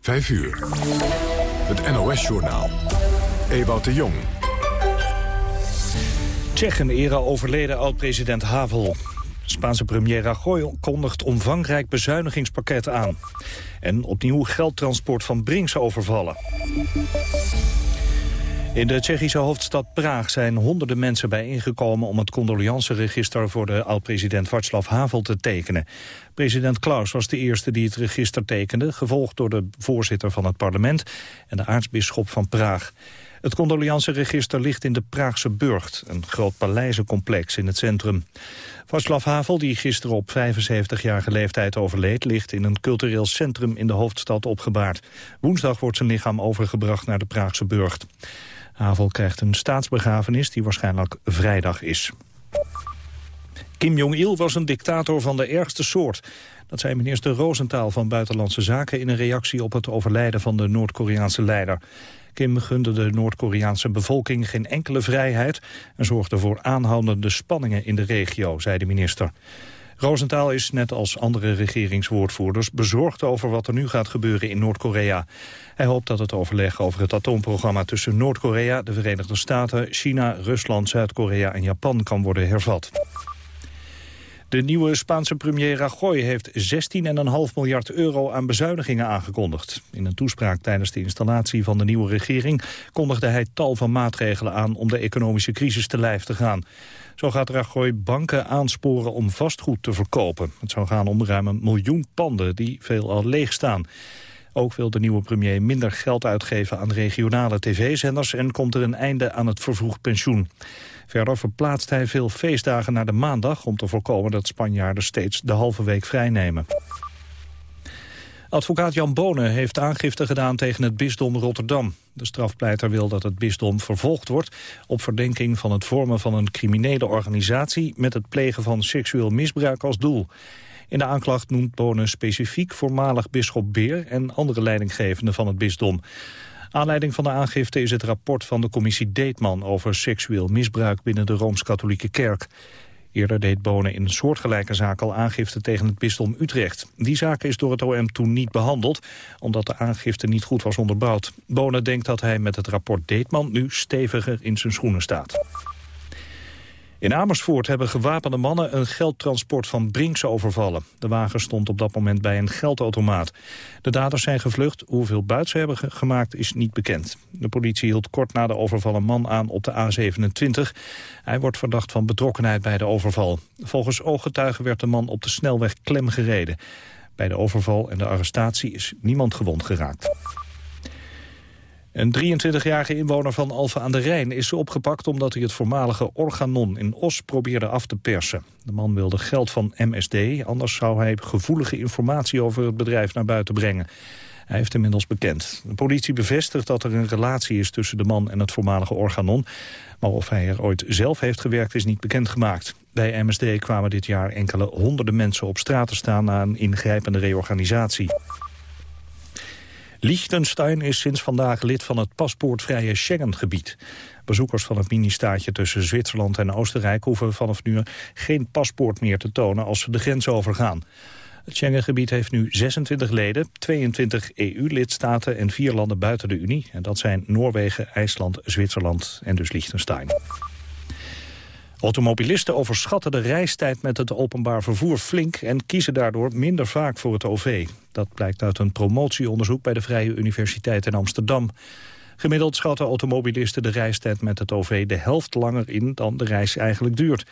5 uur. Het NOS-journaal. Ewout de Jong. Tsjechen ere overleden oud-president Havel. Spaanse premier Rajoy kondigt omvangrijk bezuinigingspakket aan. En opnieuw geldtransport van Brinks overvallen. In de Tsjechische hoofdstad Praag zijn honderden mensen bijeengekomen om het condoleanceregister voor de oud-president Václav Havel te tekenen. President Klaus was de eerste die het register tekende, gevolgd door de voorzitter van het parlement en de aartsbisschop van Praag. Het condoleanceregister ligt in de Praagse Burgt, een groot paleizencomplex in het centrum. Václav Havel, die gisteren op 75-jarige leeftijd overleed... ligt in een cultureel centrum in de hoofdstad opgebaard. Woensdag wordt zijn lichaam overgebracht naar de Praagse Burgt. Havel krijgt een staatsbegrafenis die waarschijnlijk vrijdag is. Kim Jong-il was een dictator van de ergste soort. Dat zei minister Roosentaal van Buitenlandse Zaken... in een reactie op het overlijden van de Noord-Koreaanse leider. Kim gunde de Noord-Koreaanse bevolking geen enkele vrijheid... en zorgde voor aanhoudende spanningen in de regio, zei de minister. Roosentaal is, net als andere regeringswoordvoerders... bezorgd over wat er nu gaat gebeuren in Noord-Korea. Hij hoopt dat het overleg over het atoomprogramma tussen Noord-Korea... de Verenigde Staten, China, Rusland, Zuid-Korea en Japan kan worden hervat. De nieuwe Spaanse premier Rajoy heeft 16,5 miljard euro aan bezuinigingen aangekondigd. In een toespraak tijdens de installatie van de nieuwe regering kondigde hij tal van maatregelen aan om de economische crisis te lijf te gaan. Zo gaat Rajoy banken aansporen om vastgoed te verkopen. Het zou gaan om ruim een miljoen panden die veelal leeg staan. Ook wil de nieuwe premier minder geld uitgeven aan regionale tv-zenders... en komt er een einde aan het vervroegd pensioen. Verder verplaatst hij veel feestdagen naar de maandag... om te voorkomen dat Spanjaarden steeds de halve week vrijnemen. Advocaat Jan Bonen heeft aangifte gedaan tegen het bisdom Rotterdam. De strafpleiter wil dat het bisdom vervolgd wordt... op verdenking van het vormen van een criminele organisatie... met het plegen van seksueel misbruik als doel. In de aanklacht noemt Bonen specifiek voormalig bisschop Beer... en andere leidinggevenden van het bisdom. Aanleiding van de aangifte is het rapport van de commissie Deetman... over seksueel misbruik binnen de Rooms-Katholieke Kerk. Eerder deed Bonen in een soortgelijke zaak al aangifte tegen het bisdom Utrecht. Die zaak is door het OM toen niet behandeld, omdat de aangifte niet goed was onderbouwd. Bonen denkt dat hij met het rapport Deetman nu steviger in zijn schoenen staat. In Amersfoort hebben gewapende mannen een geldtransport van Brinks overvallen. De wagen stond op dat moment bij een geldautomaat. De daders zijn gevlucht. Hoeveel buit ze hebben gemaakt is niet bekend. De politie hield kort na de overval een man aan op de A27. Hij wordt verdacht van betrokkenheid bij de overval. Volgens ooggetuigen werd de man op de snelweg klem gereden. Bij de overval en de arrestatie is niemand gewond geraakt. Een 23-jarige inwoner van Alphen aan de Rijn is opgepakt... omdat hij het voormalige Organon in Os probeerde af te persen. De man wilde geld van MSD, anders zou hij gevoelige informatie... over het bedrijf naar buiten brengen. Hij heeft inmiddels bekend. De politie bevestigt dat er een relatie is tussen de man en het voormalige Organon. Maar of hij er ooit zelf heeft gewerkt is niet bekendgemaakt. Bij MSD kwamen dit jaar enkele honderden mensen op straat te staan... na een ingrijpende reorganisatie. Liechtenstein is sinds vandaag lid van het paspoortvrije Schengengebied. Bezoekers van het mini-staatje tussen Zwitserland en Oostenrijk... hoeven vanaf nu geen paspoort meer te tonen als ze de grens overgaan. Het Schengengebied heeft nu 26 leden, 22 EU-lidstaten en vier landen buiten de Unie. En dat zijn Noorwegen, IJsland, Zwitserland en dus Liechtenstein. Automobilisten overschatten de reistijd met het openbaar vervoer flink... en kiezen daardoor minder vaak voor het OV. Dat blijkt uit een promotieonderzoek bij de Vrije Universiteit in Amsterdam. Gemiddeld schatten automobilisten de reistijd met het OV de helft langer in dan de reis eigenlijk duurt.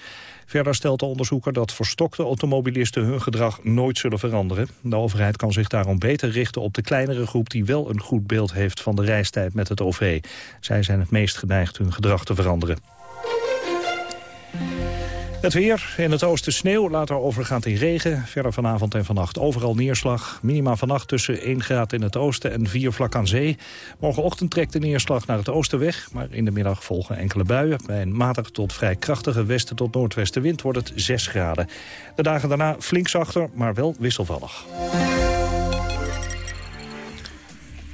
Verder stelt de onderzoeker dat verstokte automobilisten hun gedrag nooit zullen veranderen. De overheid kan zich daarom beter richten op de kleinere groep die wel een goed beeld heeft van de reistijd met het OV. Zij zijn het meest geneigd hun gedrag te veranderen. Het weer, in het oosten sneeuw, later overgaat in regen. Verder vanavond en vannacht overal neerslag. Minima vannacht tussen 1 graad in het oosten en 4 vlak aan zee. Morgenochtend trekt de neerslag naar het oosten weg. Maar in de middag volgen enkele buien. Bij een matig tot vrij krachtige westen tot noordwestenwind wordt het 6 graden. De dagen daarna flink zachter, maar wel wisselvallig.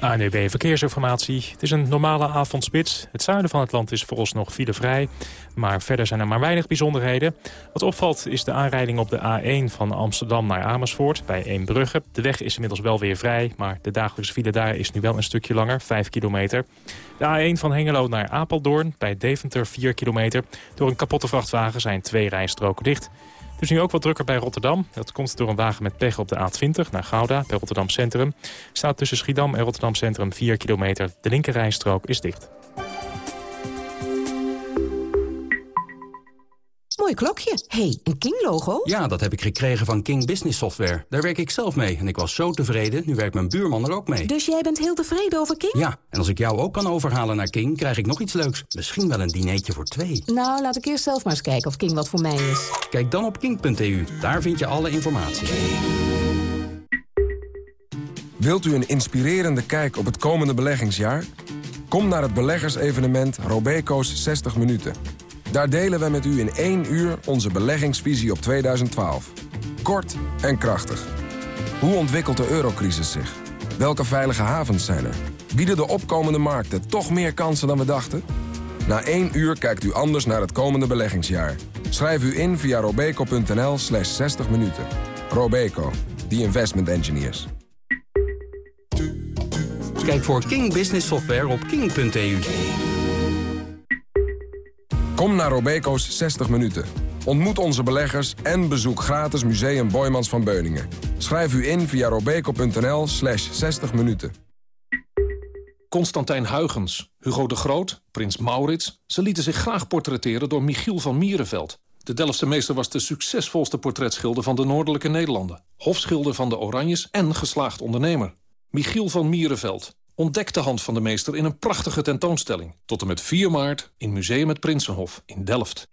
ANUB Verkeersinformatie. Het is een normale avondspits. Het zuiden van het land is vooralsnog filevrij. Maar verder zijn er maar weinig bijzonderheden. Wat opvalt is de aanrijding op de A1 van Amsterdam naar Amersfoort bij Eembrugge. De weg is inmiddels wel weer vrij, maar de dagelijkse file daar is nu wel een stukje langer, 5 kilometer. De A1 van Hengelo naar Apeldoorn bij Deventer 4 kilometer. Door een kapotte vrachtwagen zijn twee rijstroken dicht. Het is nu ook wat drukker bij Rotterdam. Dat komt door een wagen met pech op de A20 naar Gouda bij Rotterdam Centrum. Staat tussen Schiedam en Rotterdam Centrum 4 kilometer. De linkerrijstrook is dicht. Mooi klokje. hey, een King-logo? Ja, dat heb ik gekregen van King Business Software. Daar werk ik zelf mee en ik was zo tevreden. Nu werkt mijn buurman er ook mee. Dus jij bent heel tevreden over King? Ja, en als ik jou ook kan overhalen naar King, krijg ik nog iets leuks. Misschien wel een dineetje voor twee. Nou, laat ik eerst zelf maar eens kijken of King wat voor mij is. Kijk dan op king.eu. Daar vind je alle informatie. Wilt u een inspirerende kijk op het komende beleggingsjaar? Kom naar het beleggersevenement Robeco's 60 Minuten. Daar delen we met u in één uur onze beleggingsvisie op 2012. Kort en krachtig. Hoe ontwikkelt de eurocrisis zich? Welke veilige havens zijn er? Bieden de opkomende markten toch meer kansen dan we dachten? Na één uur kijkt u anders naar het komende beleggingsjaar. Schrijf u in via robeco.nl slash 60 minuten. Robeco, the investment engineers. Kijk voor King Business Software op king.eu. Kom naar Robeco's 60 minuten. Ontmoet onze beleggers en bezoek gratis Museum Boymans van Beuningen. Schrijf u in via robeco.nl slash 60 minuten. Constantijn Huygens, Hugo de Groot, Prins Maurits... ze lieten zich graag portretteren door Michiel van Mierenveld. De Delftse meester was de succesvolste portretschilder van de Noordelijke Nederlanden. Hofschilder van de Oranjes en geslaagd ondernemer. Michiel van Mierenveld, Ontdek de hand van de meester in een prachtige tentoonstelling. Tot en met 4 maart in Museum het Prinsenhof in Delft.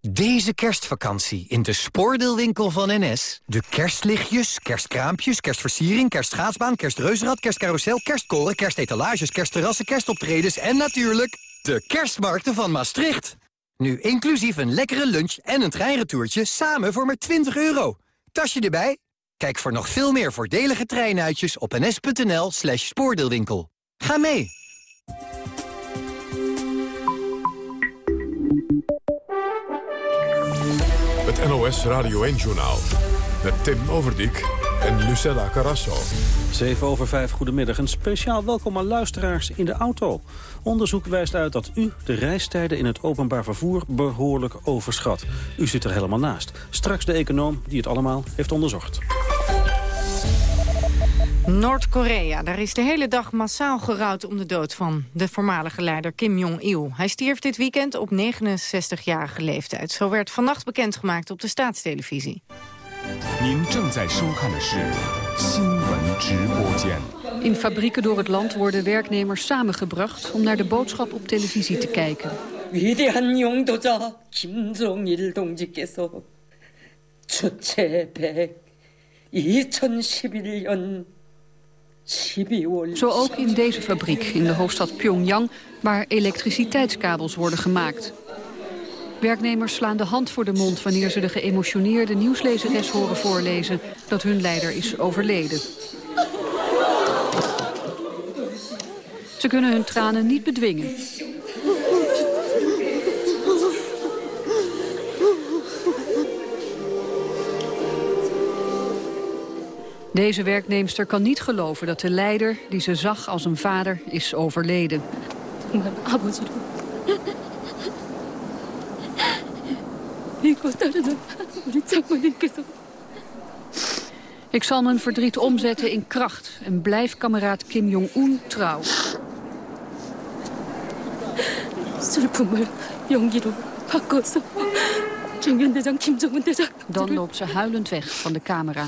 Deze kerstvakantie in de spoordeelwinkel van NS. De kerstlichtjes, kerstkraampjes, kerstversiering, kerstschaatsbaan, kerstreuzenrad, kerstcarousel, kerstkoren, kerstetalages, kerstterrassen, kerstoptredens en natuurlijk de kerstmarkten van Maastricht. Nu inclusief een lekkere lunch en een treinretourtje samen voor maar 20 euro. Tasje erbij? Kijk voor nog veel meer voordelige treinuitjes op ns.nl slash spoordeelwinkel. Ga mee! Het NOS Radio 1-journaal met Tim Overdijk en Lucella Carrasso. 7 over 5, goedemiddag. Een speciaal welkom aan luisteraars in de auto. Onderzoek wijst uit dat u de reistijden in het openbaar vervoer behoorlijk overschat. U zit er helemaal naast. Straks de econoom die het allemaal heeft onderzocht. Noord-Korea. Daar is de hele dag massaal gerouwd om de dood van de voormalige leider Kim Jong-il. Hij stierf dit weekend op 69-jarige leeftijd. Zo werd vannacht bekendgemaakt op de staatstelevisie. In fabrieken door het land worden werknemers samengebracht om naar de boodschap op televisie te kijken. 위대한 용도자 김정일 동지께서 주체 100 2011년 zo ook in deze fabriek in de hoofdstad Pyongyang... waar elektriciteitskabels worden gemaakt. Werknemers slaan de hand voor de mond wanneer ze de geëmotioneerde nieuwslezeres horen voorlezen... dat hun leider is overleden. Ze kunnen hun tranen niet bedwingen. Deze werknemster kan niet geloven dat de leider, die ze zag als een vader, is overleden. Ik zal mijn verdriet omzetten in kracht en blijf kameraad Kim Jong-un trouw. Dan loopt ze huilend weg van de camera.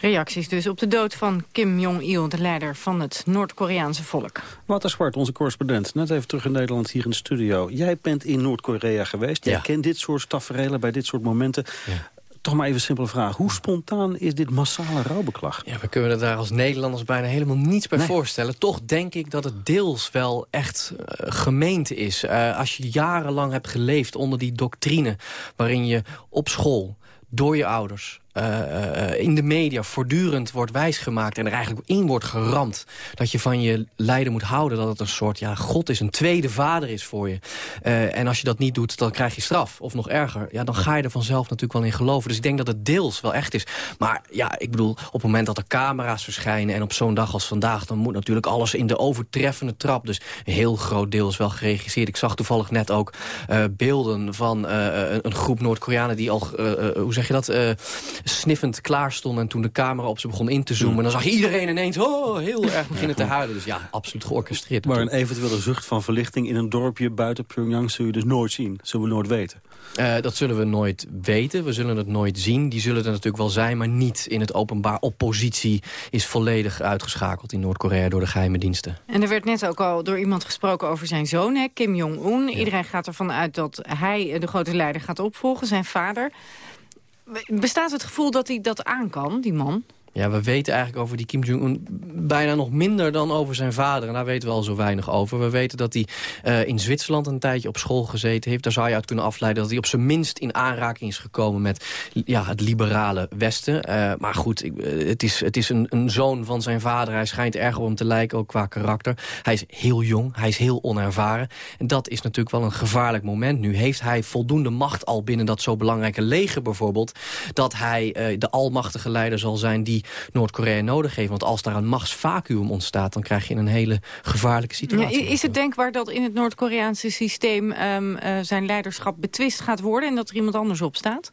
Reacties dus op de dood van Kim Jong-il, de leider van het Noord-Koreaanse volk. Wouter Zwart, onze correspondent, net even terug in Nederland hier in de studio. Jij bent in Noord-Korea geweest, jij kent dit soort tafereelen bij dit soort momenten. Toch maar even een simpele vraag. Hoe spontaan is dit massale rouwbeklag? Ja, we kunnen er daar als Nederlanders bijna helemaal niets bij voorstellen. Toch denk ik dat het deels wel echt uh, gemeente is. Uh, als je jarenlang hebt geleefd onder die doctrine... waarin je op school door je ouders uh, in de media voortdurend wordt wijsgemaakt... en er eigenlijk in wordt geramd dat je van je lijden moet houden... dat het een soort, ja, God is, een tweede vader is voor je. Uh, en als je dat niet doet, dan krijg je straf. Of nog erger, ja, dan ga je er vanzelf natuurlijk wel in geloven. Dus ik denk dat het deels wel echt is. Maar ja, ik bedoel, op het moment dat er camera's verschijnen... en op zo'n dag als vandaag, dan moet natuurlijk alles in de overtreffende trap. Dus een heel groot deel is wel geregisseerd. Ik zag toevallig net ook beelden van een groep Noord-Koreanen... die al, hoe zeg je dat sniffend klaar stonden... en toen de camera op ze begon in te zoomen... Mm. dan zag je iedereen ineens oh, heel erg beginnen te huilen. Dus ja, absoluut georchestreerd. Maar een eventuele zucht van verlichting in een dorpje buiten Pyongyang... zul je dus nooit zien, zullen we nooit weten. Uh, dat zullen we nooit weten, we zullen het nooit zien. Die zullen er natuurlijk wel zijn, maar niet in het openbaar. Oppositie is volledig uitgeschakeld in Noord-Korea door de geheime diensten. En er werd net ook al door iemand gesproken over zijn zoon, hè, Kim Jong-un. Iedereen gaat ervan uit dat hij de grote leider gaat opvolgen, zijn vader. Bestaat het gevoel dat hij dat aan kan, die man? Ja, we weten eigenlijk over die Kim Jong-un bijna nog minder dan over zijn vader. En daar weten we al zo weinig over. We weten dat hij uh, in Zwitserland een tijdje op school gezeten heeft. Daar zou je uit kunnen afleiden dat hij op zijn minst in aanraking is gekomen met ja, het liberale Westen. Uh, maar goed, uh, het is, het is een, een zoon van zijn vader. Hij schijnt erg op te lijken, ook qua karakter. Hij is heel jong, hij is heel onervaren. En dat is natuurlijk wel een gevaarlijk moment. Nu heeft hij voldoende macht al binnen dat zo belangrijke leger bijvoorbeeld... dat hij de almachtige leider zal zijn die Noord-Korea nodig heeft. Want als daar een machtsvacuum ontstaat... dan krijg je een hele gevaarlijke situatie. Ja, is het denkbaar dat in het Noord-Koreaanse systeem... Um, uh, zijn leiderschap betwist gaat worden... en dat er iemand anders op staat?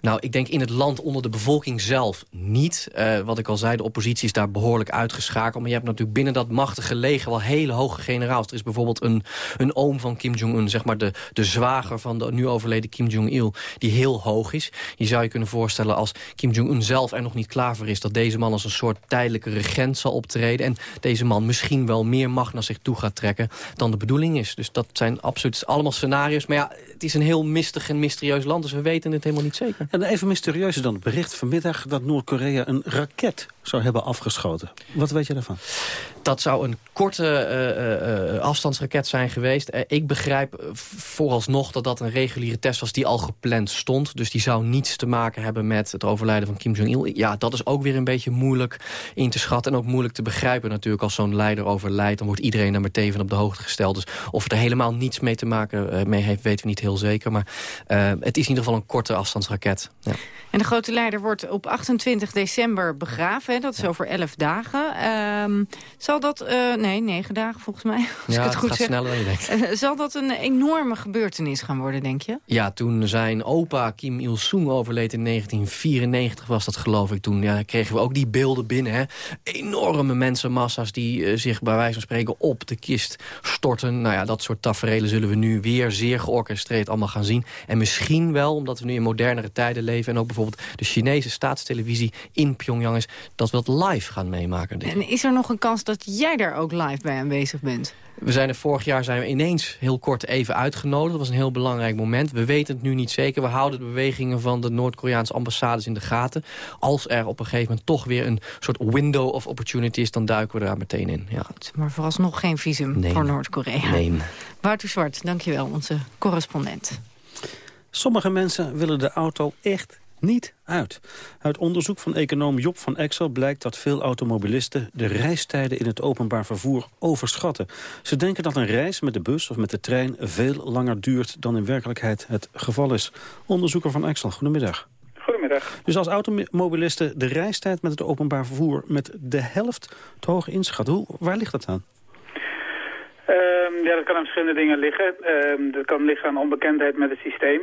Nou, ik denk in het land onder de bevolking zelf niet. Uh, wat ik al zei, de oppositie is daar behoorlijk uitgeschakeld. Maar je hebt natuurlijk binnen dat machtige leger wel hele hoge generaals. Er is bijvoorbeeld een, een oom van Kim Jong-un, zeg maar de, de zwager van de nu overleden Kim Jong-il... die heel hoog is. Je zou je kunnen voorstellen als Kim Jong-un zelf er nog niet klaar voor is... dat deze man als een soort tijdelijke regent zal optreden... en deze man misschien wel meer macht naar zich toe gaat trekken dan de bedoeling is. Dus dat zijn absoluut allemaal scenario's. Maar ja, het is een heel mistig en mysterieus land, dus we weten het helemaal niet zeker. En even mysterieuzer dan het bericht vanmiddag dat Noord-Korea een raket zou hebben afgeschoten. Wat weet je daarvan? Dat zou een korte uh, uh, afstandsraket zijn geweest. Uh, ik begrijp vooralsnog dat dat een reguliere test was die al gepland stond. Dus die zou niets te maken hebben met het overlijden van Kim Jong-il. Ja, dat is ook weer een beetje moeilijk in te schatten. En ook moeilijk te begrijpen natuurlijk. Als zo'n leider overlijdt, dan wordt iedereen daar meteen van op de hoogte gesteld. Dus of het er helemaal niets mee te maken mee heeft, weten we niet heel zeker. Maar het is in ieder geval een korte afstandsraket. Ja. En de grote leider wordt op 28 december begraven. Dat is over 11 dagen. Um, zal dat... Uh, nee, 9 dagen volgens mij. Als ja, ik het goed gaat zeg. sneller dan je denkt. Uh, zal dat een enorme gebeurtenis gaan worden, denk je? Ja, toen zijn opa Kim Il-sung overleed in 1994 was dat geloof ik toen. Ja, kregen we ook die beelden binnen. Hè. Enorme mensenmassa's die uh, zich bij wijze van spreken op de kist storten. Nou ja, dat soort tafereelen zullen we nu weer zeer georchestreerd allemaal gaan zien. En misschien wel, omdat we nu in modernere tijden leven... en ook bijvoorbeeld de Chinese staatstelevisie in Pyongyang is... dat we dat live gaan meemaken. En is er nog een kans dat jij daar ook live bij aanwezig bent? We zijn er vorig jaar zijn we ineens heel kort even uitgenodigd. Dat was een heel belangrijk moment. We weten het nu niet zeker. We houden de bewegingen van de Noord-Koreaanse ambassades in de gaten. Als er op een gegeven moment toch weer een soort window of opportunity is... dan duiken we daar meteen in. Ja. Goed, maar vooralsnog geen visum nee. voor Noord-Korea. Nee. Wouter Zwart, dankjewel, onze correspondent. Sommige mensen willen de auto echt niet uit. Uit onderzoek van econoom Job van Exel blijkt dat veel automobilisten de reistijden in het openbaar vervoer overschatten. Ze denken dat een reis met de bus of met de trein veel langer duurt dan in werkelijkheid het geval is. Onderzoeker van Exel, goedemiddag. Goedemiddag. Dus als automobilisten de reistijd met het openbaar vervoer met de helft te hoog inschatten, hoe, waar ligt dat aan? Um, ja, dat kan aan verschillende dingen liggen. Um, dat kan liggen aan onbekendheid met het systeem.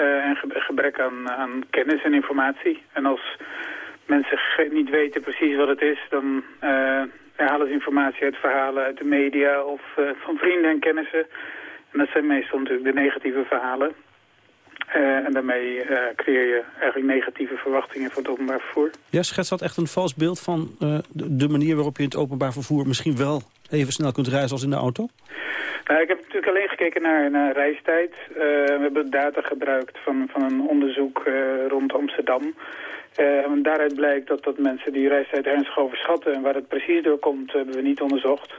Uh, en gebrek aan, aan, kennis en informatie. En als mensen niet weten precies wat het is, dan uh, halen ze informatie uit verhalen uit de media of uh, van vrienden en kennissen. En dat zijn meestal natuurlijk de negatieve verhalen. en daarmee creëer je eigenlijk negatieve verwachtingen van het openbaar vervoer. Ja, schetst dat echt een vals beeld van de manier waarop je in het openbaar vervoer misschien wel even snel kunt reizen als in de auto? Nou, ik heb natuurlijk alleen gekeken naar, naar reistijd. Uh, we hebben data gebruikt van, van een onderzoek uh, rond Amsterdam. Uh, en daaruit blijkt dat, dat mensen die reistijd ernstig overschatten. En waar het precies door komt, hebben we niet onderzocht.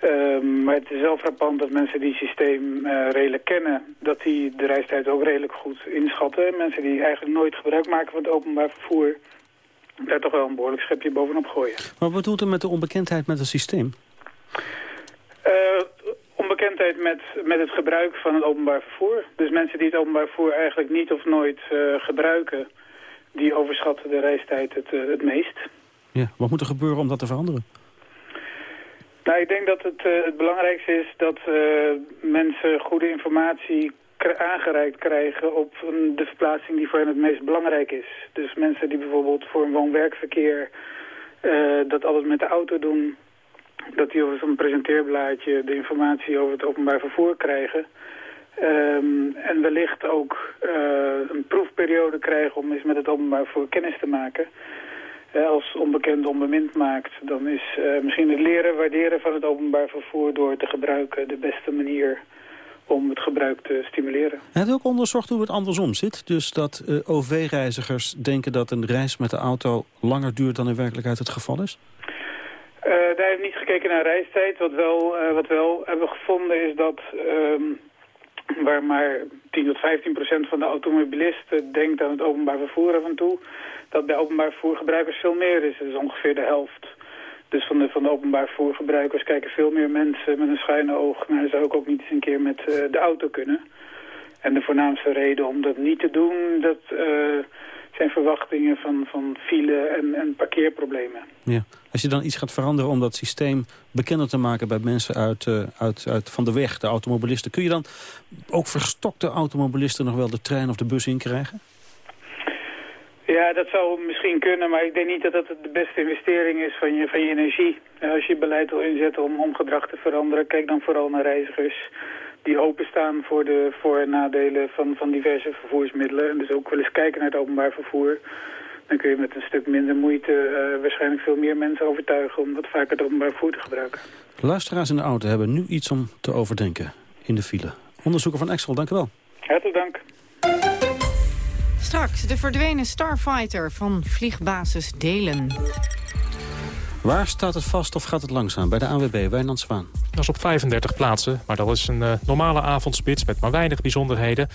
Ehm, maar het is wel frappant dat mensen die systeem redelijk kennen... dat die de reistijd ook redelijk goed inschatten. Mensen die eigenlijk nooit gebruik maken van het openbaar vervoer... daar toch wel een behoorlijk schepje bovenop gooien. Maar wat doet er met de onbekendheid met het systeem? Uh, onbekendheid met, met het gebruik van het openbaar vervoer. Dus mensen die het openbaar vervoer eigenlijk niet of nooit uh, gebruiken... die overschatten de reistijd het, het meest. Ja, wat moet er gebeuren om dat te veranderen? Nou, ik denk dat het, het belangrijkste is dat mensen goede informatie aangereikt krijgen op de verplaatsing die voor hen het meest belangrijk is. Dus mensen die bijvoorbeeld voor een woon-werkverkeer uh, dat altijd met de auto doen, dat die over zo'n presenteerblaadje de informatie over het openbaar vervoer krijgen. Um, en wellicht ook een proefperiode krijgen om eens met het openbaar vervoer kennis te maken als onbekend onbemind maakt, dan is uh, misschien het leren waarderen van het openbaar vervoer door te gebruiken de beste manier om het gebruik te stimuleren. Heb je ook onderzocht hoe het andersom zit? Dus dat OV-reizigers denken dat een reis met de auto langer duurt dan in werkelijkheid het geval is? Uh, daar hebben we niet gekeken naar reistijd. Wat, wel, wat we wel hebben gevonden is dat um, waar maar 10 tot 15 procent van de automobilisten denkt aan het openbaar vervoer af en toe dat bij openbaar vervoergebruikers veel meer is. Dat is ongeveer de helft. Dus van de, van de openbaar vervoergebruikers kijken veel meer mensen met een schuine oog. Nou, zou ik ook niet eens een keer met uh, de auto kunnen. En de voornaamste reden om dat niet te doen, dat zijn verwachtingen van, van file en, en parkeerproblemen. Ja. Als je dan iets gaat veranderen om dat systeem bekender te maken bij mensen uit, uh, uit, uit van de weg, de automobilisten. Kun je dan ook verstokte automobilisten nog wel de trein of de bus inkrijgen? Ja, dat zou misschien kunnen, maar ik denk niet dat dat de beste investering is van je, van je energie. Als je beleid wil inzetten om, om gedrag te veranderen, kijk dan vooral naar reizigers die openstaan voor de voor- en nadelen van, van diverse vervoersmiddelen. En dus ook wel eens kijken naar het openbaar vervoer. Dan kun je met een stuk minder moeite uh, waarschijnlijk veel meer mensen overtuigen om wat vaker het openbaar vervoer te gebruiken. Luisteraars in de auto hebben nu iets om te overdenken in de file. Onderzoeker van Excel, dank u wel. Hartelijk dank. Straks de verdwenen Starfighter van vliegbasis Delen. Waar staat het vast of gaat het langzaam? Bij de ANWB, Wijnand Zwaan. Dat is op 35 plaatsen, maar dat is een uh, normale avondspits met maar weinig bijzonderheden.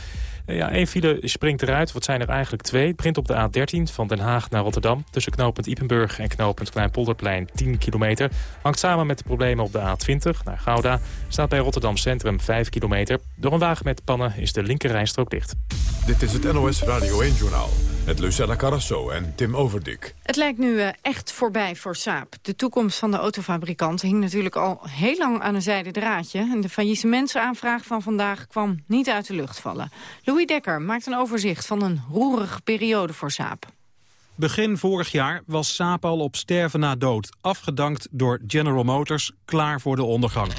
Uh, ja, één file springt eruit. Wat zijn er eigenlijk twee? Het begint op de A13 van Den Haag naar Rotterdam. Tussen knooppunt Ipenburg en knooppunt Kleinpolderplein 10 kilometer. Hangt samen met de problemen op de A20 naar Gouda. Staat bij Rotterdam Centrum 5 kilometer. Door een wagen met pannen is de linkerrijstrook dicht. Dit is het NOS Radio 1-journaal. Met Lucella Carrasso en Tim Overdik. Het lijkt nu uh, echt voorbij voor Saab. De toekomst van de autofabrikant hing natuurlijk al heel lang aan een zijden draadje. En de faillissementsaanvraag van vandaag kwam niet uit de lucht vallen. Louis Dekker maakt een overzicht van een roerige periode voor Saab. Begin vorig jaar was Saab al op sterven na dood. Afgedankt door General Motors, klaar voor de ondergang.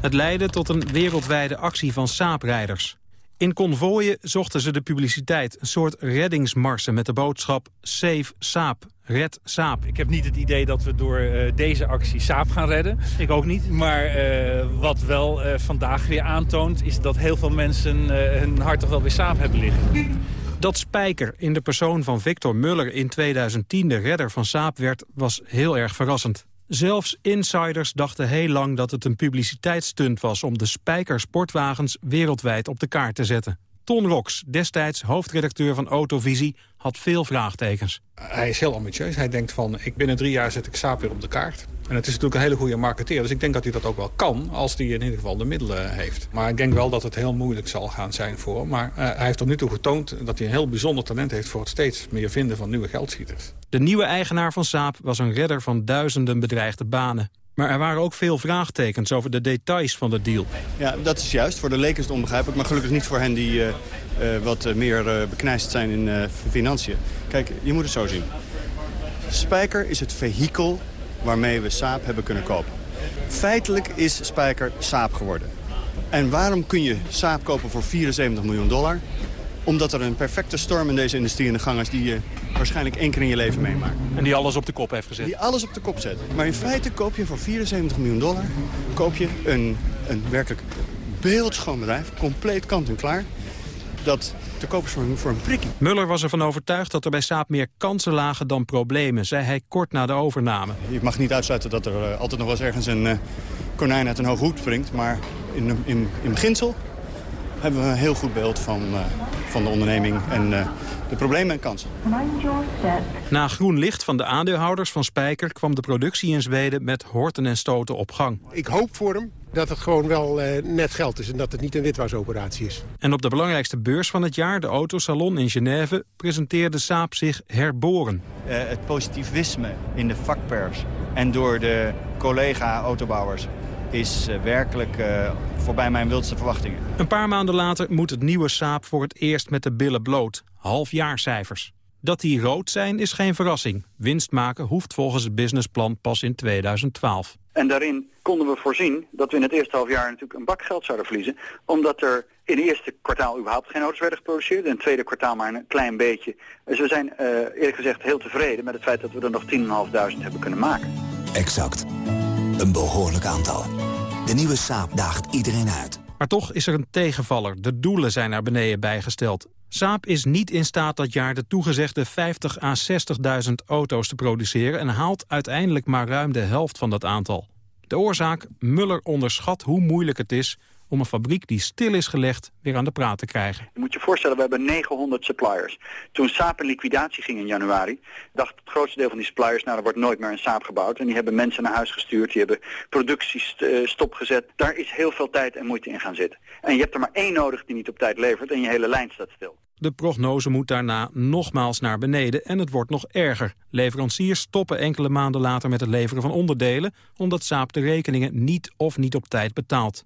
Het leidde tot een wereldwijde actie van Saab-rijders. In konvooien zochten ze de publiciteit. Een soort reddingsmarsen met de boodschap Save Saab. Red Saab. Ik heb niet het idee dat we door uh, deze actie Saab gaan redden. Ik ook niet. Maar uh, wat wel uh, vandaag weer aantoont... is dat heel veel mensen hun hart toch wel weer Saab hebben liggen. Dat Spijker in de persoon van Victor Muller in 2010 de redder van Saab werd... was heel erg verrassend. Zelfs insiders dachten heel lang dat het een publiciteitsstunt was... om de Spijker sportwagens wereldwijd op de kaart te zetten. Ton Rox, destijds hoofdredacteur van Autovisie, had veel vraagtekens. Hij is heel ambitieus. Hij denkt van, ik binnen drie jaar zet ik Saab weer op de kaart. En het is natuurlijk een hele goede marketeer. Dus ik denk dat hij dat ook wel kan, als hij in ieder geval de middelen heeft. Maar ik denk wel dat het heel moeilijk zal gaan zijn voor hem. Maar uh, hij heeft tot nu toe getoond dat hij een heel bijzonder talent heeft... voor het steeds meer vinden van nieuwe geldschieters. De nieuwe eigenaar van Saab was een redder van duizenden bedreigde banen. Maar er waren ook veel vraagtekens over de details van de deal. Ja, dat is juist. Voor de leken is het onbegrijpelijk. Maar gelukkig niet voor hen die uh, uh, wat meer uh, beknijst zijn in financiën. Kijk, je moet het zo zien. Spijker is het vehikel waarmee we Saab hebben kunnen kopen. Feitelijk is Spijker Saab geworden. En waarom kun je Saab kopen voor 74 miljoen dollar? Omdat er een perfecte storm in deze industrie in de gang is... die je waarschijnlijk één keer in je leven meemaakt. En die alles op de kop heeft gezet? Die alles op de kop zet. Maar in feite koop je voor 74 miljoen dollar... koop je een, een werkelijk beeldschoon bedrijf, compleet kant en klaar... dat te koop is voor een, voor een prikkie. Muller was ervan overtuigd dat er bij Saab meer kansen lagen dan problemen, zei hij kort na de overname. Je mag niet uitsluiten dat er eh, altijd nog wel eens ergens een uh, konijn uit een hoge hoed springt. Maar in, in, in beginsel hebben we een heel goed beeld van, uh, van de onderneming en de problemen en kansen. Na groen licht van de aandeelhouders van Spijker kwam de productie in Zweden met horten en stoten op gang. Ik hoop voor hem dat het gewoon wel uh, net geld is en dat het niet een witwasoperatie is. En op de belangrijkste beurs van het jaar, de Autosalon in Genève, presenteerde Saab zich herboren. Uh, het positivisme in de vakpers en door de collega-autobouwers is uh, werkelijk voorbij mijn wildste verwachtingen. Een paar maanden later moet het nieuwe Saab voor het eerst met de billen bloot. Halfjaarcijfers. Dat die rood zijn is geen verrassing. Winst maken hoeft volgens het businessplan pas in 2012. En daarin konden we voorzien dat we in het eerste halfjaar natuurlijk een bak geld zouden verliezen. Omdat er in het eerste kwartaal überhaupt geen auto's werden geproduceerd. In het tweede kwartaal maar een klein beetje. Dus we zijn uh, eerlijk gezegd heel tevreden met het feit dat we er nog 10.500 hebben kunnen maken. Exact. Een behoorlijk aantal. De nieuwe Saab daagt iedereen uit. Maar toch is er een tegenvaller. De doelen zijn naar beneden bijgesteld. Saab is niet in staat dat jaar de toegezegde 50 à 60.000 auto's te produceren... en haalt uiteindelijk maar ruim de helft van dat aantal. De oorzaak? Muller onderschat hoe moeilijk het is om een fabriek die stil is gelegd weer aan de praat te krijgen. Je moet je voorstellen, we hebben 900 suppliers. Toen Saab in liquidatie ging in januari, dacht het grootste deel van die suppliers, nou er wordt nooit meer een Saab gebouwd. En die hebben mensen naar huis gestuurd, die hebben productie eh, stopgezet. Daar is heel veel tijd en moeite in gaan zitten. En je hebt er maar één nodig die niet op tijd levert en je hele lijn staat stil. De prognose moet daarna nogmaals naar beneden en het wordt nog erger. Leveranciers stoppen enkele maanden later met het leveren van onderdelen... omdat Saab de rekeningen niet of niet op tijd betaalt.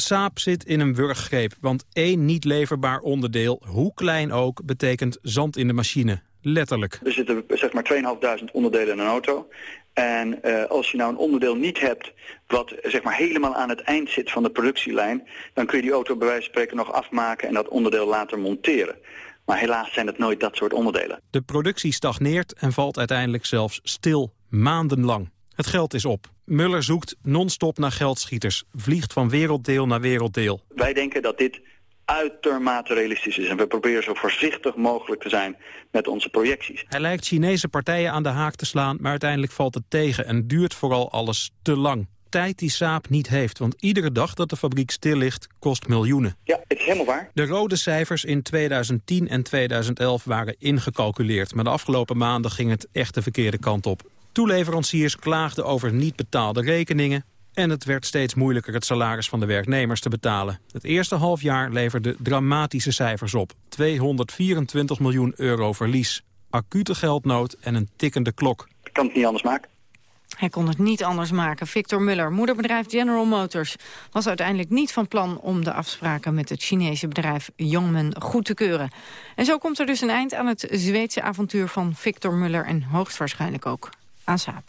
Saab zit in een wurggreep, want één niet leverbaar onderdeel, hoe klein ook, betekent zand in de machine. Letterlijk. Er zitten zeg maar 2.500 onderdelen in een auto. En uh, als je nou een onderdeel niet hebt wat zeg maar helemaal aan het eind zit van de productielijn, dan kun je die auto bij wijze van spreken nog afmaken en dat onderdeel later monteren. Maar helaas zijn het nooit dat soort onderdelen. De productie stagneert en valt uiteindelijk zelfs stil, maandenlang. Het geld is op. Muller zoekt non-stop naar geldschieters, vliegt van werelddeel naar werelddeel. Wij denken dat dit uitermate realistisch is. En we proberen zo voorzichtig mogelijk te zijn met onze projecties. Hij lijkt Chinese partijen aan de haak te slaan, maar uiteindelijk valt het tegen en duurt vooral alles te lang. Tijd die Saab niet heeft, want iedere dag dat de fabriek stil ligt kost miljoenen. Ja, het is helemaal waar. De rode cijfers in 2010 en 2011 waren ingecalculeerd, maar de afgelopen maanden ging het echt de verkeerde kant op. Toeleveranciers klaagden over niet betaalde rekeningen... en het werd steeds moeilijker het salaris van de werknemers te betalen. Het eerste halfjaar leverde dramatische cijfers op. 224 miljoen euro verlies, acute geldnood en een tikkende klok. Ik kan het niet anders maken. Hij kon het niet anders maken. Victor Muller, moederbedrijf General Motors... was uiteindelijk niet van plan om de afspraken met het Chinese bedrijf Yongmen goed te keuren. En zo komt er dus een eind aan het Zweedse avontuur van Victor Muller... en hoogstwaarschijnlijk ook aan.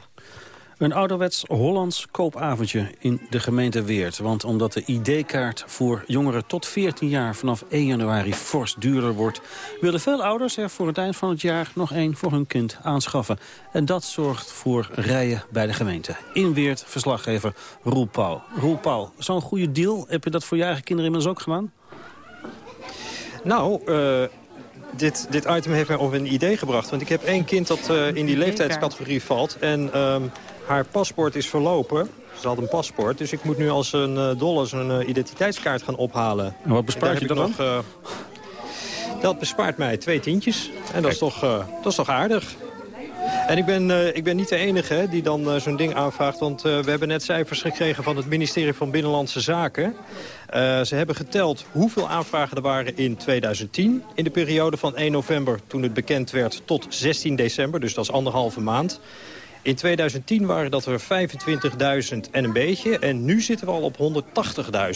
Een ouderwets Hollands koopavondje in de gemeente Weert. Want omdat de ID-kaart voor jongeren tot 14 jaar vanaf 1 januari fors duurder wordt... willen veel ouders er voor het eind van het jaar nog één voor hun kind aanschaffen. En dat zorgt voor rijen bij de gemeente. In Weert verslaggever Roel Pauw. Roel Pauw, zo'n goede deal, heb je dat voor je eigen kinderen inmiddels ook gedaan? Nou, uh, dit, dit item heeft mij op een idee gebracht. Want ik heb één kind dat uh, in die leeftijdscategorie valt. En um, haar paspoort is verlopen. Ze had een paspoort, dus ik moet nu als een uh, dolle zo'n uh, identiteitskaart gaan ophalen. En wat bespaart je dan? Nog, uh, dat bespaart mij twee tientjes. En dat is, toch, dat is toch aardig. En ik ben, ik ben niet de enige die dan zo'n ding aanvraagt. Want we hebben net cijfers gekregen van het ministerie van Binnenlandse Zaken. ze hebben geteld hoeveel aanvragen er waren in 2010. In de periode van 1 november, toen het bekend werd, tot 16 december. Dus dat is anderhalve maand. In 2010 waren dat er 25.000 en een beetje. En nu zitten we al op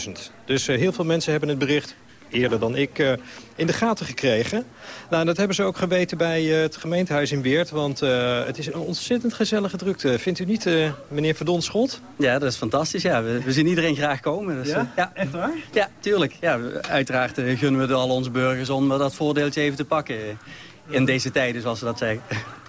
180.000. Dus heel veel mensen hebben het bericht eerder dan ik, uh, in de gaten gekregen. Nou, dat hebben ze ook geweten bij uh, het gemeentehuis in Weert. Want uh, het is een ontzettend gezellige drukte. Vindt u niet, meneer Verdonschot? Ja, dat is fantastisch. Ja, we, we zien iedereen graag komen. Dus, ja? ja, echt waar? Ja, tuurlijk. Ja, uiteraard gunnen we al onze burgers om dat voordeeltje even te pakken. In deze tijden, zoals ze dat zeggen.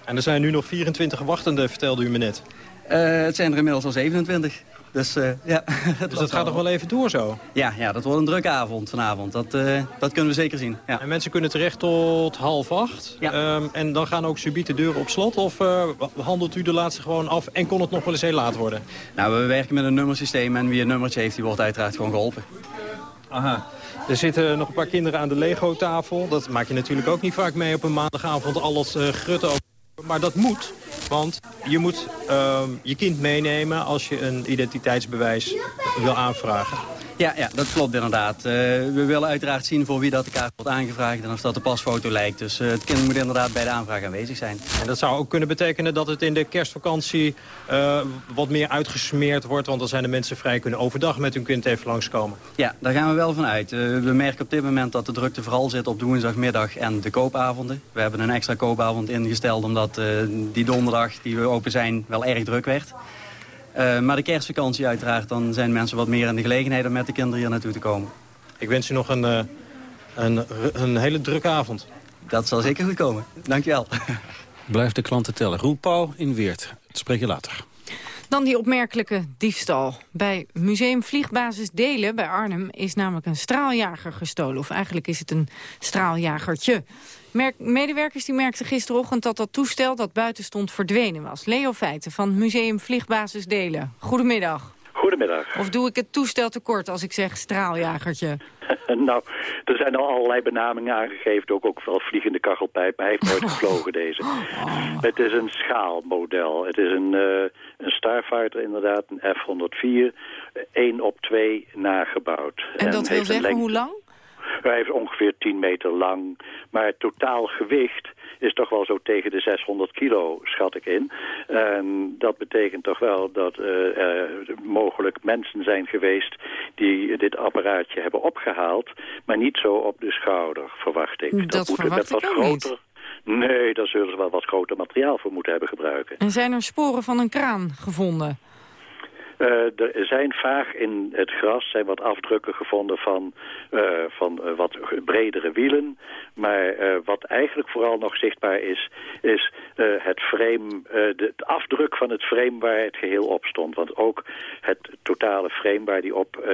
En er zijn nu nog 24 wachtenden, vertelde u me net. Uh, het zijn er inmiddels al 27. Dus, uh, ja, dus dat gaat nog wel even door zo? Ja, ja dat wordt een drukke avond vanavond. Dat, uh, dat kunnen we zeker zien. Ja. En mensen kunnen terecht tot half acht. Ja. Um, en dan gaan ook subiet de deuren op slot? Of uh, handelt u de laatste gewoon af en kon het nog wel eens heel laat worden? Nou, we werken met een nummersysteem en wie een nummertje heeft, die wordt uiteraard gewoon geholpen. Aha. Er zitten nog een paar kinderen aan de Lego-tafel. Dat maak je natuurlijk ook niet vaak mee op een maandagavond. Al het uh, grutten over. Maar dat moet, want je moet uh, je kind meenemen als je een identiteitsbewijs wil aanvragen. Ja, ja, dat klopt inderdaad. Uh, we willen uiteraard zien voor wie dat de kaart wordt aangevraagd en of dat de pasfoto lijkt. Dus uh, het kind moet inderdaad bij de aanvraag aanwezig zijn. En dat zou ook kunnen betekenen dat het in de kerstvakantie uh, wat meer uitgesmeerd wordt. Want dan zijn de mensen vrij kunnen overdag met hun kind even langskomen. Ja, daar gaan we wel van uit. we merken op dit moment dat de drukte vooral zit op de woensdagmiddag en de koopavonden. We hebben een extra koopavond ingesteld omdat die donderdag die we open zijn wel erg druk werd. Uh, maar de kerstvakantie uiteraard, dan zijn mensen wat meer in de gelegenheid om met de kinderen hier naartoe te komen. Ik wens u nog een, uh, een, een hele drukke avond. Dat zal zeker goed komen. Dankjewel. Blijf de klanten tellen. Roel Pauw in Weert. Dat spreek je later. Dan die opmerkelijke diefstal. Bij Museum Vliegbasis Delen bij Arnhem is namelijk een straaljager gestolen. Of eigenlijk is het een straaljagertje. Medewerkers die merkten gisterochtend dat dat toestel dat buiten stond verdwenen was. Leo Feiten van Museum Vliegbasis Delen. Goedemiddag. Goedemiddag. Of doe ik het toestel tekort als ik zeg straaljagertje? nou, er zijn al allerlei benamingen aangegeven, ook, ook wel vliegende kachelpijp, maar hij heeft nooit gevlogen deze. Het is een schaalmodel. Het is een, uh, een Starfighter inderdaad, een F-104, 1 op 2 nagebouwd. En, en dat wil zeggen hoe lang? Hij is ongeveer 10 meter lang, maar het totaal gewicht is toch wel zo tegen de 600 kilo, schat ik in. En dat betekent toch wel dat uh, er mogelijk mensen zijn geweest die dit apparaatje hebben opgehaald, maar niet zo op de schouder, verwacht ik. Dat, dat moet verwacht met wat groter. Niet. Nee, daar zullen ze wel wat groter materiaal voor moeten hebben gebruiken. En zijn er sporen van een kraan gevonden? Uh, er zijn vaag in het gras zijn wat afdrukken gevonden van, uh, van uh, wat bredere wielen. Maar wat eigenlijk vooral nog zichtbaar is, is het frame, de, afdruk van het frame waar het geheel op stond. Want ook het totale frame waar die op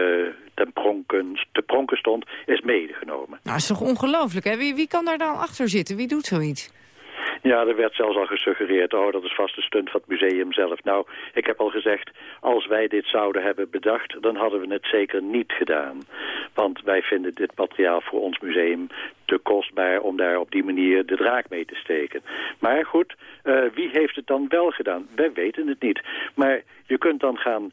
ten pronken, te pronken stond, is medegenomen. Nou, is toch ongelooflijk, hè? Wie, wie kan daar dan achter zitten? Wie doet zoiets? Ja, er werd zelfs al gesuggereerd, oh, dat is vast een stunt van het museum zelf. Nou, ik heb al gezegd, als wij dit zouden hebben bedacht, dan hadden we het zeker niet gedaan. Want wij vinden dit materiaal voor ons museum te kostbaar om daar op die manier de draak mee te steken. Maar goed, uh, wie heeft het dan wel gedaan? Wij weten het niet. Maar je kunt dan gaan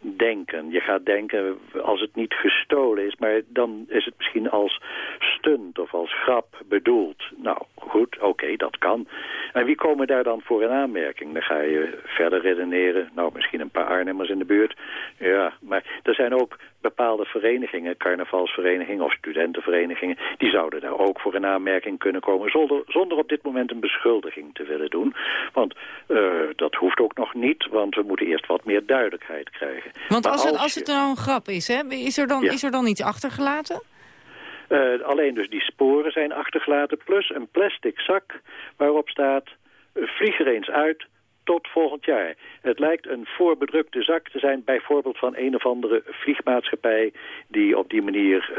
denken. Je gaat denken als het niet gestolen is, maar dan is het misschien als stunt of als grap bedoeld. Nou, goed, oké, dat kan. En wie komen daar dan voor in aanmerking? Dan ga je verder redeneren. Nou, misschien een paar Arnhemmers in de buurt. Ja, maar er zijn ook bepaalde verenigingen, carnavalsverenigingen of studentenverenigingen, die zouden daar ook voor in aanmerking kunnen komen zonder, zonder op dit moment een beschuldiging te willen doen. Want uh, dat hoeft ook nog niet, want we moeten eerst wat meer duidelijkheid krijgen. Want als, het, als het nou een grap is, hè, is, er dan, is er dan iets achtergelaten? Uh, alleen dus die sporen zijn achtergelaten, plus een plastic zak waarop staat... vlieg er eens uit, tot volgend jaar. Het lijkt een voorbedrukte zak te zijn, bijvoorbeeld van een of andere vliegmaatschappij... die op die manier uh,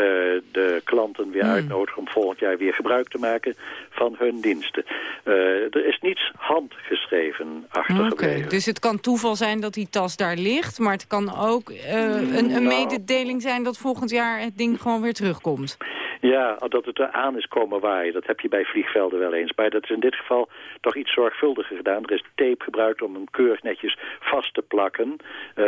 de klanten weer hmm. uitnodigen om volgend jaar weer gebruik te maken van hun diensten. Uh, er is niets handgeschreven achtergebleven. Oké, dus het kan toeval zijn dat die tas daar ligt... maar het kan ook uh, een, een nou. mededeling zijn dat volgend jaar het ding gewoon weer terugkomt. Ja, dat het er aan is komen waaien. Dat heb je bij vliegvelden wel eens. Maar dat is in dit geval toch iets zorgvuldiger gedaan. Er is tape gebruikt om hem keurig netjes vast te plakken. Uh,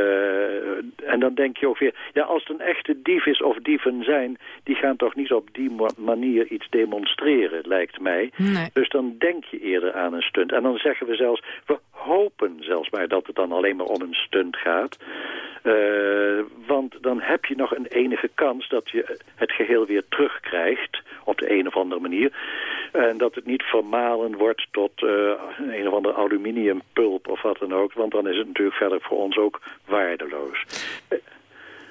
en dan denk je ook weer... Ja, als het een echte dief is of dieven zijn... die gaan toch niet op die manier iets demonstreren, lijkt mij. Nee. Dus dan denk je eerder aan een stunt. En dan zeggen we zelfs... We hopen zelfs maar dat het dan alleen maar om een stunt gaat. Uh, want dan heb je nog een enige kans dat je het geheel weer terugkrijgt op de een of andere manier. En dat het niet vermalen wordt tot uh, een of andere aluminiumpulp of wat dan ook. Want dan is het natuurlijk verder voor ons ook waardeloos.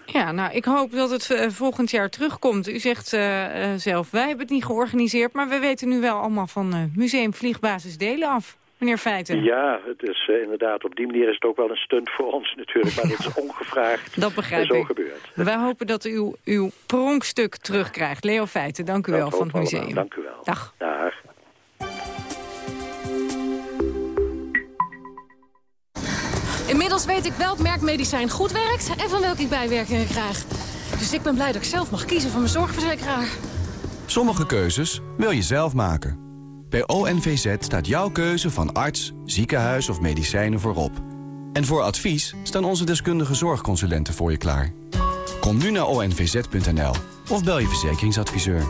Ja, nou, ik hoop dat het uh, volgend jaar terugkomt. U zegt uh, zelf, wij hebben het niet georganiseerd... maar we weten nu wel allemaal van Museum Vliegbasis Delen af. Meneer Feiten? Ja, het is uh, inderdaad, op die manier is het ook wel een stunt voor ons natuurlijk. Maar het is ongevraagd dat begrijp zo ik. gebeurd. Wij hopen dat u uw pronkstuk terugkrijgt. Leo Feiten, dank u Dat wel van het museum. allemaal. Dank u wel. Dag. Dag. Inmiddels weet ik welk merk medicijn goed werkt en van welke ik bijwerkingen krijg. Dus ik ben blij dat ik zelf mag kiezen van mijn zorgverzekeraar. Sommige keuzes wil je zelf maken. Bij ONVZ staat jouw keuze van arts, ziekenhuis of medicijnen voorop. En voor advies staan onze deskundige zorgconsulenten voor je klaar. Kom nu naar onvz.nl of bel je verzekeringsadviseur.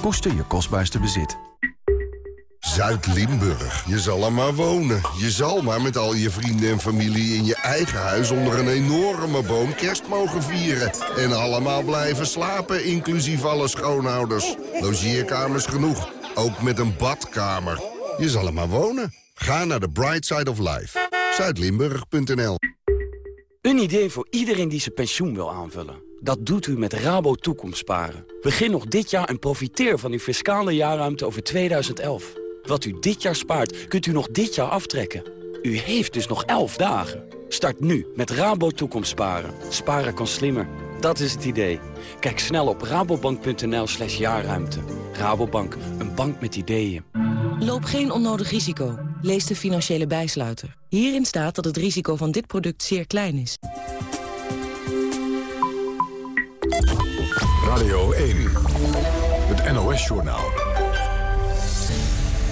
Koester je kostbaarste bezit. Zuid-Limburg. Je zal er maar wonen. Je zal maar met al je vrienden en familie in je eigen huis... onder een enorme boom kerst mogen vieren. En allemaal blijven slapen, inclusief alle schoonouders. Logeerkamers genoeg. Ook met een badkamer. Je zal er maar wonen. Ga naar de Bright Side of Life. Zuidlimburg.nl Een idee voor iedereen die zijn pensioen wil aanvullen. Dat doet u met Rabo Toekomstsparen. Begin nog dit jaar en profiteer van uw fiscale jaarruimte over 2011. Wat u dit jaar spaart, kunt u nog dit jaar aftrekken. U heeft dus nog 11 dagen. Start nu met Rabo Toekomstsparen. Sparen kan slimmer. Dat is het idee. Kijk snel op rabobank.nl slash jaarruimte. Rabobank, een bank met ideeën. Loop geen onnodig risico. Lees de financiële bijsluiter. Hierin staat dat het risico van dit product zeer klein is. Radio 1, het NOS-journaal.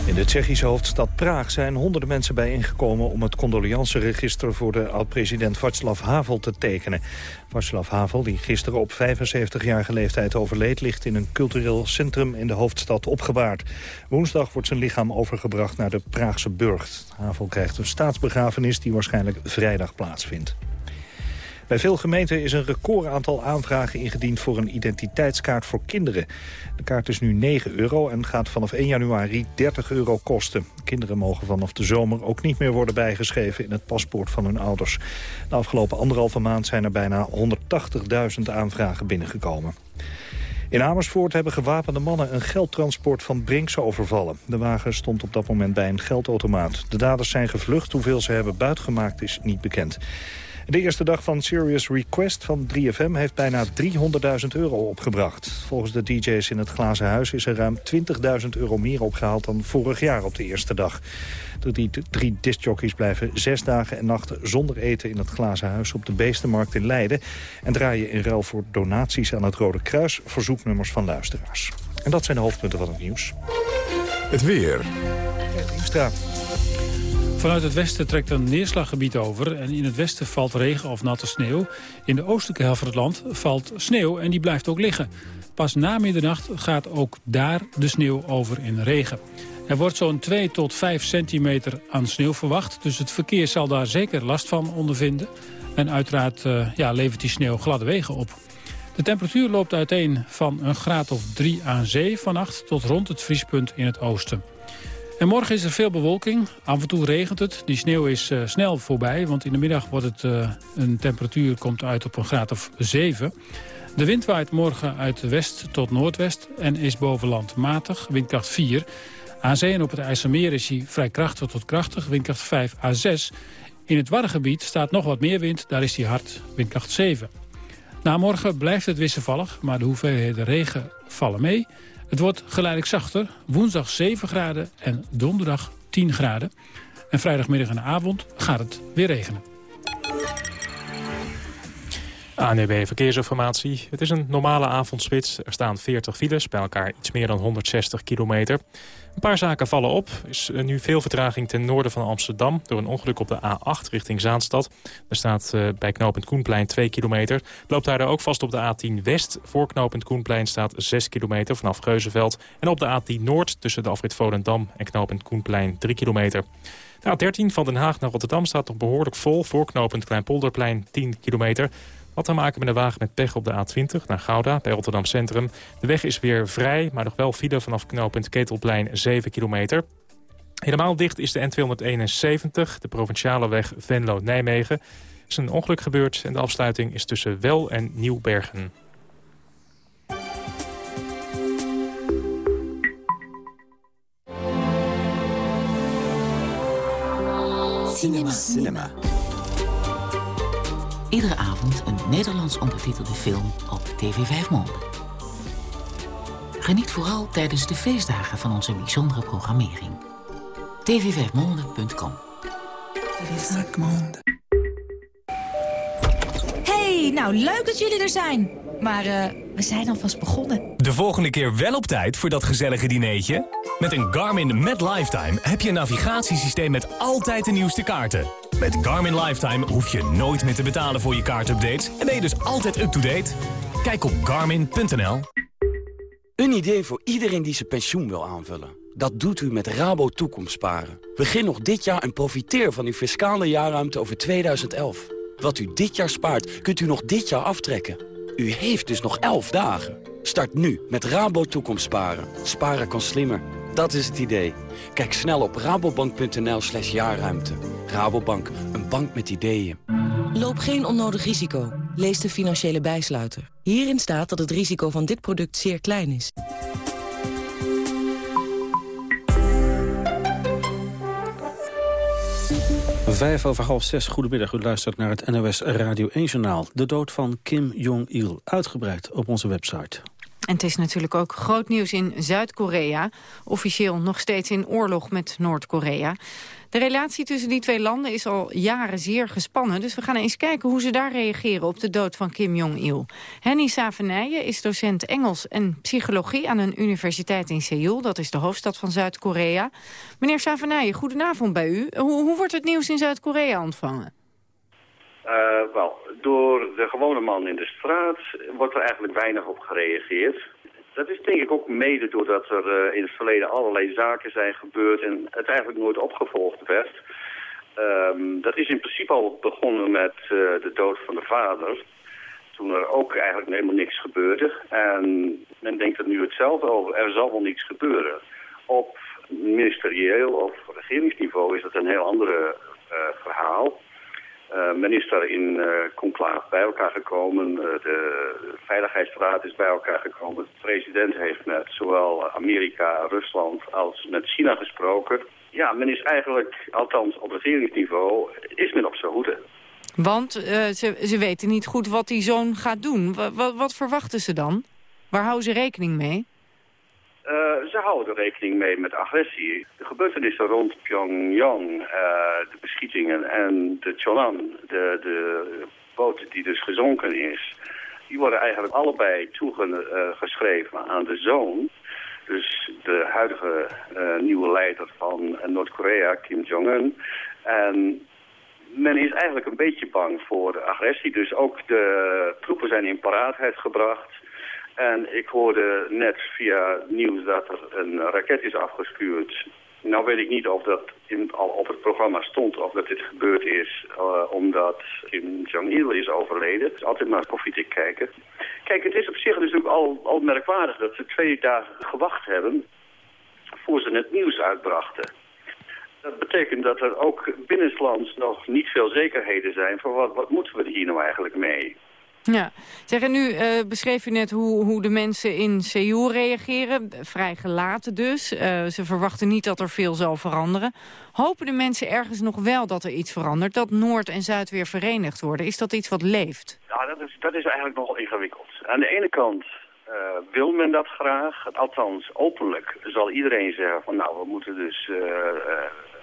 In de Tsjechische hoofdstad Praag zijn honderden mensen bijeengekomen... om het condoleanceregister voor de oud-president Václav Havel te tekenen. Václav Havel, die gisteren op 75-jarige leeftijd overleed... ligt in een cultureel centrum in de hoofdstad opgebaard. Woensdag wordt zijn lichaam overgebracht naar de Praagse burcht. Havel krijgt een staatsbegrafenis die waarschijnlijk vrijdag plaatsvindt. Bij veel gemeenten is een recordaantal aanvragen ingediend voor een identiteitskaart voor kinderen. De kaart is nu 9 euro en gaat vanaf 1 januari 30 euro kosten. Kinderen mogen vanaf de zomer ook niet meer worden bijgeschreven in het paspoort van hun ouders. De afgelopen anderhalve maand zijn er bijna 180.000 aanvragen binnengekomen. In Amersfoort hebben gewapende mannen een geldtransport van Brinks overvallen. De wagen stond op dat moment bij een geldautomaat. De daders zijn gevlucht. Hoeveel ze hebben buitgemaakt is niet bekend. De eerste dag van Serious Request van 3FM heeft bijna 300.000 euro opgebracht. Volgens de DJ's in het Glazen Huis is er ruim 20.000 euro meer opgehaald dan vorig jaar op de eerste dag. De drie, drie discjockeys blijven zes dagen en nachten zonder eten in het Glazen Huis op de Beestenmarkt in Leiden. En draaien in ruil voor donaties aan het Rode Kruis verzoeknummers van luisteraars. En dat zijn de hoofdpunten van het nieuws. Het weer. Straat. Vanuit het westen trekt een neerslaggebied over en in het westen valt regen of natte sneeuw. In de oostelijke helft van het land valt sneeuw en die blijft ook liggen. Pas na middernacht gaat ook daar de sneeuw over in regen. Er wordt zo'n 2 tot 5 centimeter aan sneeuw verwacht, dus het verkeer zal daar zeker last van ondervinden. En uiteraard ja, levert die sneeuw gladde wegen op. De temperatuur loopt uiteen van een graad of 3 aan zee vannacht tot rond het vriespunt in het oosten. En morgen is er veel bewolking. Af en toe regent het. Die sneeuw is uh, snel voorbij, want in de middag wordt het uh, een temperatuur komt uit op een graad of 7. De wind waait morgen uit west tot noordwest en is boven land matig, windkracht 4. Aan zee en op het IJsselmeer is hij vrij krachtig tot krachtig, windkracht 5 à 6. In het Waddengebied staat nog wat meer wind, daar is hij hard, windkracht 7. Na morgen blijft het wisselvallig, maar de hoeveelheden regen vallen mee... Het wordt geleidelijk zachter. Woensdag 7 graden en donderdag 10 graden. En vrijdagmiddag en avond gaat het weer regenen. ANEB Verkeersinformatie. Het is een normale avondspits. Er staan 40 files, bij elkaar iets meer dan 160 kilometer. Een paar zaken vallen op. Er is nu veel vertraging ten noorden van Amsterdam... door een ongeluk op de A8 richting Zaanstad. Er staat uh, bij knooppunt Koenplein 2 kilometer. Loopt daar ook vast op de A10 West. Voor knooppunt Koenplein staat 6 kilometer vanaf Geuzenveld. En op de A10 Noord tussen de afrit Volendam en knooppunt Koenplein 3 kilometer. De A13 van Den Haag naar Rotterdam staat nog behoorlijk vol... voor knooppunt Kleinpolderplein 10 kilometer... Had te maken met een wagen met pech op de A20 naar Gouda bij Rotterdam Centrum. De weg is weer vrij, maar nog wel file vanaf knooppunt Ketelplein 7 kilometer. Helemaal dicht is de N271, de provinciale weg Venlo-Nijmegen. Er is een ongeluk gebeurd en de afsluiting is tussen Wel en Nieuwbergen. Cinema. Cinema. Iedere avond een Nederlands ondertitelde film op TV 5 Monde. Geniet vooral tijdens de feestdagen van onze bijzondere programmering. tv5monde.com Hey, nou leuk dat jullie er zijn. Maar eh, we zijn alvast begonnen. De volgende keer wel op tijd voor dat gezellige dineetje? Met een Garmin Met Lifetime heb je een navigatiesysteem met altijd de nieuwste kaarten. Met Garmin Lifetime hoef je nooit meer te betalen voor je kaartupdates... en ben je dus altijd up-to-date. Kijk op garmin.nl. Een idee voor iedereen die zijn pensioen wil aanvullen. Dat doet u met Rabo Toekomstsparen. Begin nog dit jaar en profiteer van uw fiscale jaarruimte over 2011. Wat u dit jaar spaart, kunt u nog dit jaar aftrekken. U heeft dus nog 11 dagen. Start nu met Rabo Toekomstsparen. Sparen kan slimmer. Dat is het idee. Kijk snel op rabobank.nl slash jaarruimte. Rabobank, een bank met ideeën. Loop geen onnodig risico. Lees de financiële bijsluiter. Hierin staat dat het risico van dit product zeer klein is. Vijf over half zes, goedemiddag. U luistert naar het NOS Radio 1-journaal. De dood van Kim Jong-il, uitgebreid op onze website. En het is natuurlijk ook groot nieuws in Zuid-Korea. Officieel nog steeds in oorlog met Noord-Korea. De relatie tussen die twee landen is al jaren zeer gespannen. Dus we gaan eens kijken hoe ze daar reageren op de dood van Kim Jong-il. Henny Savenijen is docent Engels en psychologie aan een universiteit in Seoul. Dat is de hoofdstad van Zuid-Korea. Meneer Savenijen, goedenavond bij u. Hoe, hoe wordt het nieuws in Zuid-Korea ontvangen? Uh, wel, door de gewone man in de straat wordt er eigenlijk weinig op gereageerd. Dat is denk ik ook mede doordat er uh, in het verleden allerlei zaken zijn gebeurd en het eigenlijk nooit opgevolgd werd. Um, dat is in principe al begonnen met uh, de dood van de vader. Toen er ook eigenlijk helemaal niks gebeurde. En men denkt er nu hetzelfde over. Er zal wel niets gebeuren. Op ministerieel of regeringsniveau is dat een heel andere uh, verhaal. Uh, men is daar in conclave bij elkaar gekomen. Uh, de Veiligheidsraad is bij elkaar gekomen. De president heeft met zowel Amerika, Rusland als met China gesproken. Ja, men is eigenlijk, althans op regeringsniveau, is men op zijn hoede. Want ze, ze weten niet goed wat die zoon gaat doen. Wat verwachten ze dan? Waar houden ze rekening mee? Uh, ze houden rekening mee met agressie. De gebeurtenissen rond Pyongyang, uh, de beschietingen en de Cholan, de, de boot die dus gezonken is, die worden eigenlijk allebei toegeschreven uh, aan de zoon. Dus de huidige nieuwe leider van Noord-Korea, Kim Jong-un. En men is eigenlijk een beetje bang voor agressie. Dus ook de troepen zijn in paraatheid gebracht. En ik hoorde net via nieuws dat er een raket is afgespuurd. Nou weet ik niet of dat in, al op het programma stond of dat dit gebeurd is uh, omdat Kim Jong-il is overleden. Dus altijd maar koffiedik kijken. Kijk, het is op zich natuurlijk al, al merkwaardig dat ze twee dagen gewacht hebben voor ze het nieuws uitbrachten. Dat betekent dat er ook binnenlands nog niet veel zekerheden zijn van wat, wat moeten we hier nou eigenlijk mee. Ja, zeg, en nu uh, beschreef u net hoe, hoe de mensen in Seoul reageren. Vrij gelaten dus. Uh, ze verwachten niet dat er veel zal veranderen. Hopen de mensen ergens nog wel dat er iets verandert? Dat Noord en Zuid weer verenigd worden? Is dat iets wat leeft? Ja, dat is, dat is eigenlijk nogal ingewikkeld. Aan de ene kant uh, wil men dat graag. Althans, openlijk zal iedereen zeggen van nou, we moeten dus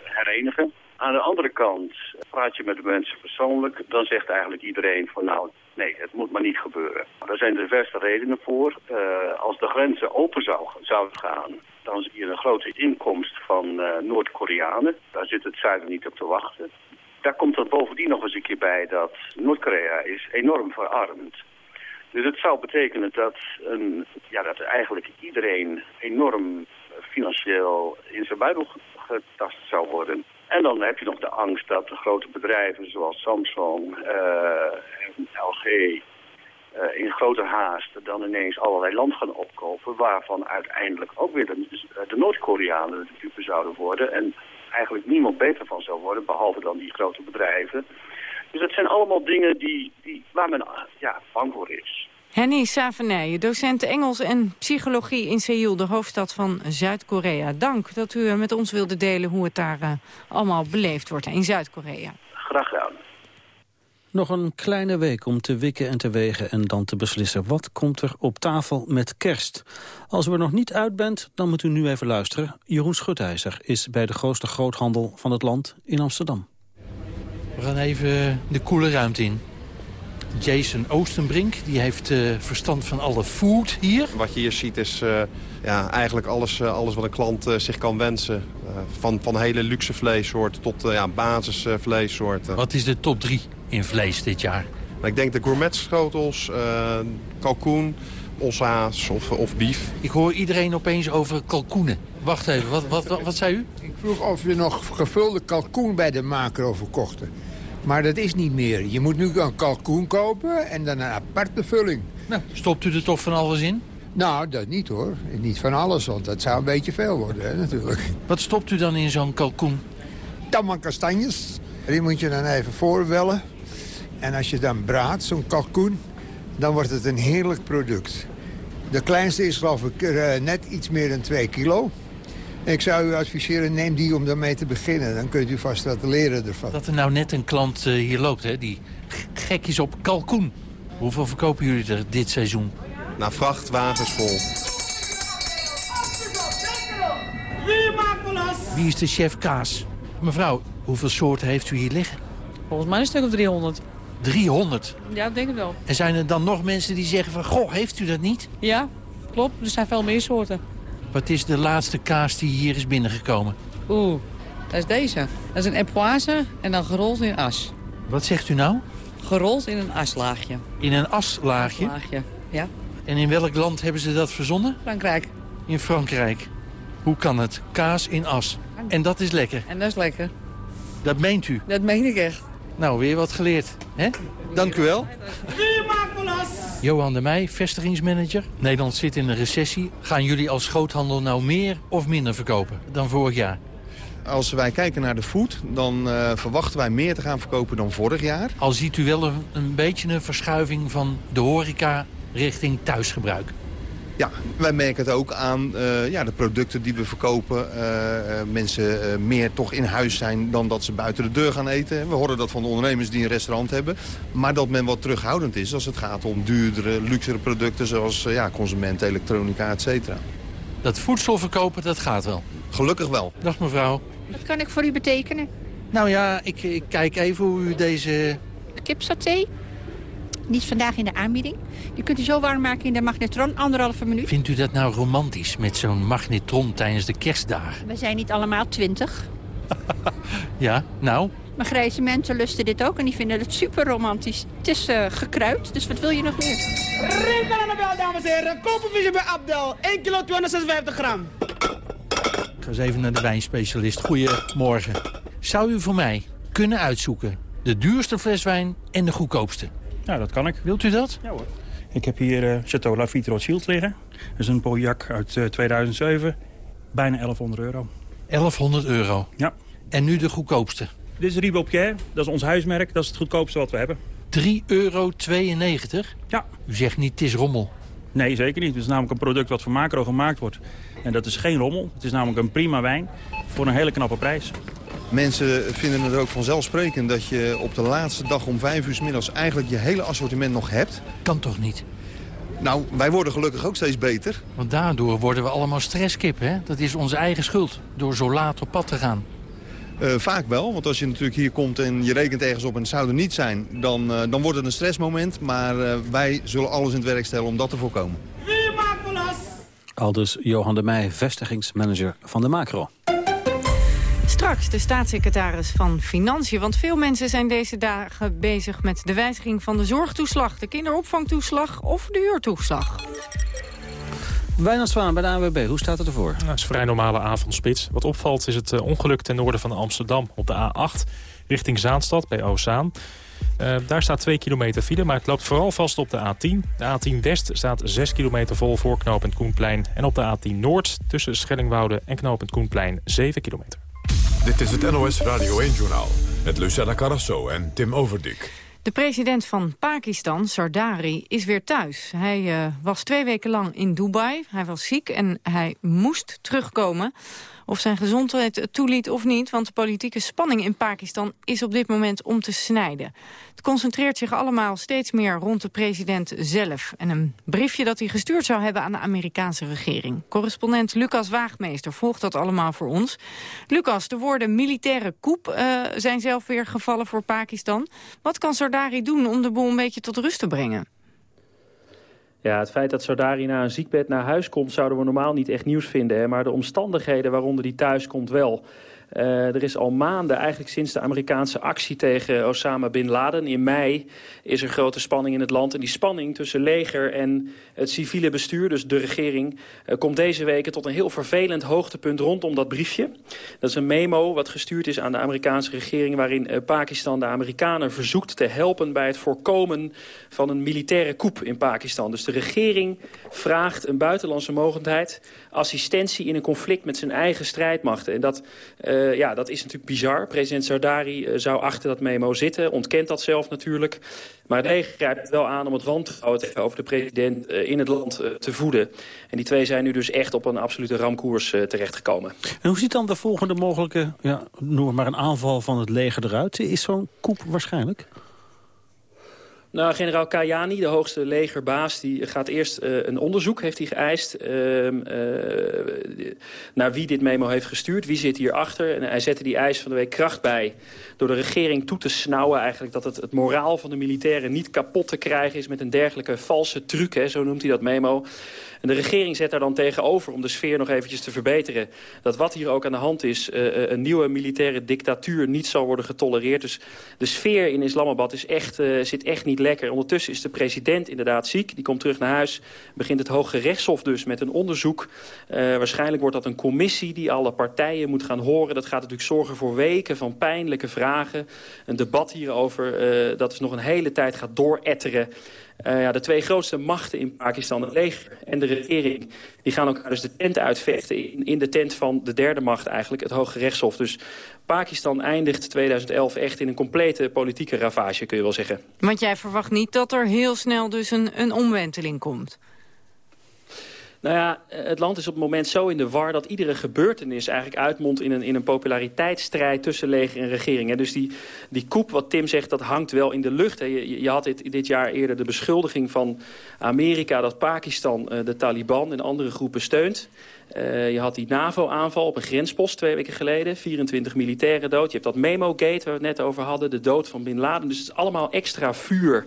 herenigen. Aan de andere kant praat je met de mensen persoonlijk, dan zegt eigenlijk iedereen van nou, nee, het moet maar niet gebeuren. Daar zijn diverse redenen voor. Uh, als de grenzen open zou, zouden gaan, dan zie je een grote inkomst van uh, Noord-Koreanen. Daar zit het zuiden niet op te wachten. Daar komt er bovendien nog eens een keer bij dat Noord-Korea is enorm verarmd. Dus het zou betekenen dat, een, ja, dat eigenlijk iedereen enorm financieel in zijn buidel getast zou worden. En dan heb je nog de angst dat de grote bedrijven zoals Samsung uh, en LG uh, in grote haast dan ineens allerlei land gaan opkopen... waarvan uiteindelijk ook weer de, de Noord-Koreanen de dupe zouden worden... en eigenlijk niemand beter van zou worden, behalve dan die grote bedrijven. Dus dat zijn allemaal dingen die, die, waar men ja, bang voor is. Henny Savenijen, docent Engels en psychologie in Seoul, de hoofdstad van Zuid-Korea. Dank dat u met ons wilde delen hoe het daar uh, allemaal beleefd wordt in Zuid-Korea. Graag gedaan. Nog een kleine week om te wikken en te wegen en dan te beslissen... wat komt er op tafel met kerst. Als u er nog niet uit bent, dan moet u nu even luisteren. Jeroen Schutijzer is bij de grootste groothandel van het land in Amsterdam. We gaan even de koele ruimte in. Jason Oostenbrink, die heeft uh, verstand van alle food hier. Wat je hier ziet is uh, ja, eigenlijk alles, uh, alles wat een klant zich kan wensen. van, van hele luxe vleessoorten tot ja, basisvleessoorten. Wat is de top 3 in vlees dit jaar? Ik denk de gourmetschotels, kalkoen, ossa's of, of bief. Ik hoor iedereen opeens over kalkoenen. Wacht even, wat, wat, wat, wat zei u? Ik vroeg of we nog gevulde kalkoen bij de macro verkochten. Maar dat is niet meer. Je moet nu een kalkoen kopen en dan een aparte vulling. Nou, stopt u er toch van alles in? Nou, dat niet hoor. Niet van alles, want dat zou een beetje veel worden hè, natuurlijk. Wat stopt u dan in zo'n kalkoen? Dan kastanjes. Die moet je dan even voorwellen. En als je dan braadt, zo'n kalkoen, dan wordt het een heerlijk product. De kleinste is geloof ik uh, net iets meer dan 2 kilo. Ik zou u adviseren, neem die om daarmee te beginnen. Dan kunt u vast wat leren ervan. Dat er nou net een klant uh, hier loopt, hè, die gek is op kalkoen. Hoeveel verkopen jullie er dit seizoen? Nou, vrachtwagens vol. Wie is de chef kaas? Mevrouw, hoeveel soorten heeft u hier liggen? Volgens mij een stuk of 300. 300? Ja, ik denk het wel. En zijn er dan nog mensen die zeggen van... Goh, heeft u dat niet? Ja, klopt. Er zijn veel meer soorten. Wat is de laatste kaas die hier is binnengekomen? Oeh, dat is deze. Dat is een epoise en dan gerold in as. Wat zegt u nou? Gerold in een aslaagje. In een aslaagje? Aslaagje, ja. En in welk land hebben ze dat verzonnen? Frankrijk. In Frankrijk. Hoe kan het? Kaas in as. En dat is lekker. En dat is lekker. Dat meent u? Dat meen ik echt. Nou, weer wat geleerd. hè? Dank u wel. Johan de Meij, vestigingsmanager. Nederland zit in een recessie. Gaan jullie als groothandel nou meer of minder verkopen dan vorig jaar? Als wij kijken naar de food, dan uh, verwachten wij meer te gaan verkopen dan vorig jaar. Al ziet u wel een, een beetje een verschuiving van de horeca richting thuisgebruik. Ja, wij merken het ook aan uh, ja, de producten die we verkopen. Uh, uh, mensen meer toch in huis zijn dan dat ze buiten de deur gaan eten. We horen dat van de ondernemers die een restaurant hebben. Maar dat men wat terughoudend is als het gaat om duurdere, luxere producten... zoals ja, consumenten, elektronica, et cetera. Dat voedsel verkopen, dat gaat wel? Gelukkig wel. Dag mevrouw. Wat kan ik voor u betekenen? Nou ja, ik, ik kijk even hoe u deze... Kipsaté? Die is vandaag in de aanbieding. Die kunt u zo warm maken in de magnetron, anderhalve minuut. Vindt u dat nou romantisch met zo'n magnetron tijdens de kerstdagen? We zijn niet allemaal twintig. ja, nou? Maar grijze mensen lusten dit ook en die vinden het super romantisch. Het is uh, gekruid, dus wat wil je nog meer? Rinkel aan de bel, dames en heren. Kopervisje bij Abdel. 1 kilo 256 gram. Ik ga eens even naar de wijnspecialist. Goedemorgen. Zou u voor mij kunnen uitzoeken de duurste fles wijn en de goedkoopste? Nou, dat kan ik. Wilt u dat? Ja hoor. Ik heb hier uh, Chateau Lafite Rothschild liggen. Dat is een Pauillac uit uh, 2007. Bijna 1100 euro. 1100 euro? Ja. En nu de goedkoopste? Dit is Pierre. Dat is ons huismerk. Dat is het goedkoopste wat we hebben. 3,92 euro? Ja. U zegt niet, het is rommel. Nee, zeker niet. Het is namelijk een product wat voor macro gemaakt wordt. En dat is geen rommel. Het is namelijk een prima wijn voor een hele knappe prijs. Mensen vinden het ook vanzelfsprekend dat je op de laatste dag om vijf uur s middags eigenlijk je hele assortiment nog hebt. Kan toch niet? Nou, wij worden gelukkig ook steeds beter. Want daardoor worden we allemaal stresskip, hè? Dat is onze eigen schuld, door zo laat op pad te gaan. Uh, vaak wel, want als je natuurlijk hier komt en je rekent ergens op en het zou er niet zijn... dan, uh, dan wordt het een stressmoment, maar uh, wij zullen alles in het werk stellen om dat te voorkomen. Wie maakt belast? Aldus Johan de Meij, vestigingsmanager van de Macro. Straks de staatssecretaris van Financiën. Want veel mensen zijn deze dagen bezig met de wijziging van de zorgtoeslag... de kinderopvangtoeslag of de huurtoeslag. Wijnand Zwaan bij de ANWB, hoe staat het ervoor? Nou, het is een vrij normale avondspits. Wat opvalt is het ongeluk ten noorden van Amsterdam op de A8... richting Zaanstad bij Oostzaan. Uh, daar staat 2 kilometer file, maar het loopt vooral vast op de A10. De A10 West staat 6 kilometer vol voor knooppunt Koenplein. En op de A10 Noord tussen Schellingwoude en knooppunt Koenplein 7 kilometer. Dit is het NOS Radio 1-journaal met Lucella Carrasso en Tim Overdik. De De president van Pakistan, Sardari, is weer thuis. Hij uh, was twee weken lang in Dubai. Hij was ziek en hij moest terugkomen. Of zijn gezondheid toeliet of niet, want de politieke spanning in Pakistan is op dit moment om te snijden. Het concentreert zich allemaal steeds meer rond de president zelf. En een briefje dat hij gestuurd zou hebben aan de Amerikaanse regering. Correspondent Lucas Waagmeester volgt dat allemaal voor ons. Lucas, de woorden militaire coup uh, zijn zelf weer gevallen voor Pakistan. Wat kan Sardari doen om de boel een beetje tot rust te brengen? Ja, het feit dat Sardari na een ziekbed naar huis komt... zouden we normaal niet echt nieuws vinden. Hè? Maar de omstandigheden waaronder hij thuis komt wel... Uh, er is al maanden, eigenlijk sinds de Amerikaanse actie tegen Osama Bin Laden in mei, is er grote spanning in het land. En die spanning tussen leger en het civiele bestuur, dus de regering, uh, komt deze weken tot een heel vervelend hoogtepunt rondom dat briefje. Dat is een memo wat gestuurd is aan de Amerikaanse regering, waarin uh, Pakistan de Amerikanen verzoekt te helpen bij het voorkomen van een militaire coup in Pakistan. Dus de regering vraagt een buitenlandse mogendheid assistentie in een conflict met zijn eigen strijdmachten. En dat ja, dat is natuurlijk bizar. President Sardari uh, zou achter dat memo zitten, ontkent dat zelf natuurlijk. Maar het leger grijpt wel aan om het wantrouwen tegenover de president uh, in het land te voeden. En die twee zijn nu dus echt op een absolute ramkoers terechtgekomen. En hoe ziet dan de volgende mogelijke, ja, noem maar een aanval van het leger eruit? Is zo'n coup waarschijnlijk? Nou, generaal Kayani, de hoogste legerbaas, die gaat eerst uh, een onderzoek, heeft hij geëist, uh, uh, naar wie dit memo heeft gestuurd, wie zit hierachter. En hij zette die eis van de week kracht bij door de regering toe te snauwen eigenlijk dat het, het moraal van de militairen niet kapot te krijgen is met een dergelijke valse truc, hè, zo noemt hij dat memo. En de regering zet daar dan tegenover om de sfeer nog eventjes te verbeteren. Dat wat hier ook aan de hand is, uh, een nieuwe militaire dictatuur niet zal worden getolereerd. Dus de sfeer in Islamabad is echt, zit echt niet lekker. Ondertussen is de president inderdaad ziek. Die komt terug naar huis. Begint het Hoge Rechtshof dus met een onderzoek. Uh, waarschijnlijk wordt dat een commissie die alle partijen moet gaan horen. Dat gaat natuurlijk zorgen voor weken van pijnlijke vragen. Een debat hierover dat is nog een hele tijd gaat dooretteren. Uh, ja, de twee grootste machten in Pakistan, het leger en de regering... die gaan elkaar dus de tent uitvechten in, in de tent van de derde macht eigenlijk, het Hoge Rechtshof. Dus Pakistan eindigt 2011 echt in een complete politieke ravage, kun je wel zeggen. Want jij verwacht niet dat er heel snel dus een, een omwenteling komt? Nou ja, het land is op het moment zo in de war... dat iedere gebeurtenis eigenlijk uitmondt in een, in een populariteitsstrijd... tussen leger en regering. Dus die, die koep, wat Tim zegt, dat hangt wel in de lucht. Je, je had dit, dit jaar eerder de beschuldiging van Amerika... dat Pakistan uh, de Taliban en andere groepen steunt. Uh, je had die NAVO-aanval op een grenspost twee weken geleden. 24 militairen dood. Je hebt dat Memo-gate waar we het net over hadden. De dood van Bin Laden. Dus het is allemaal extra vuur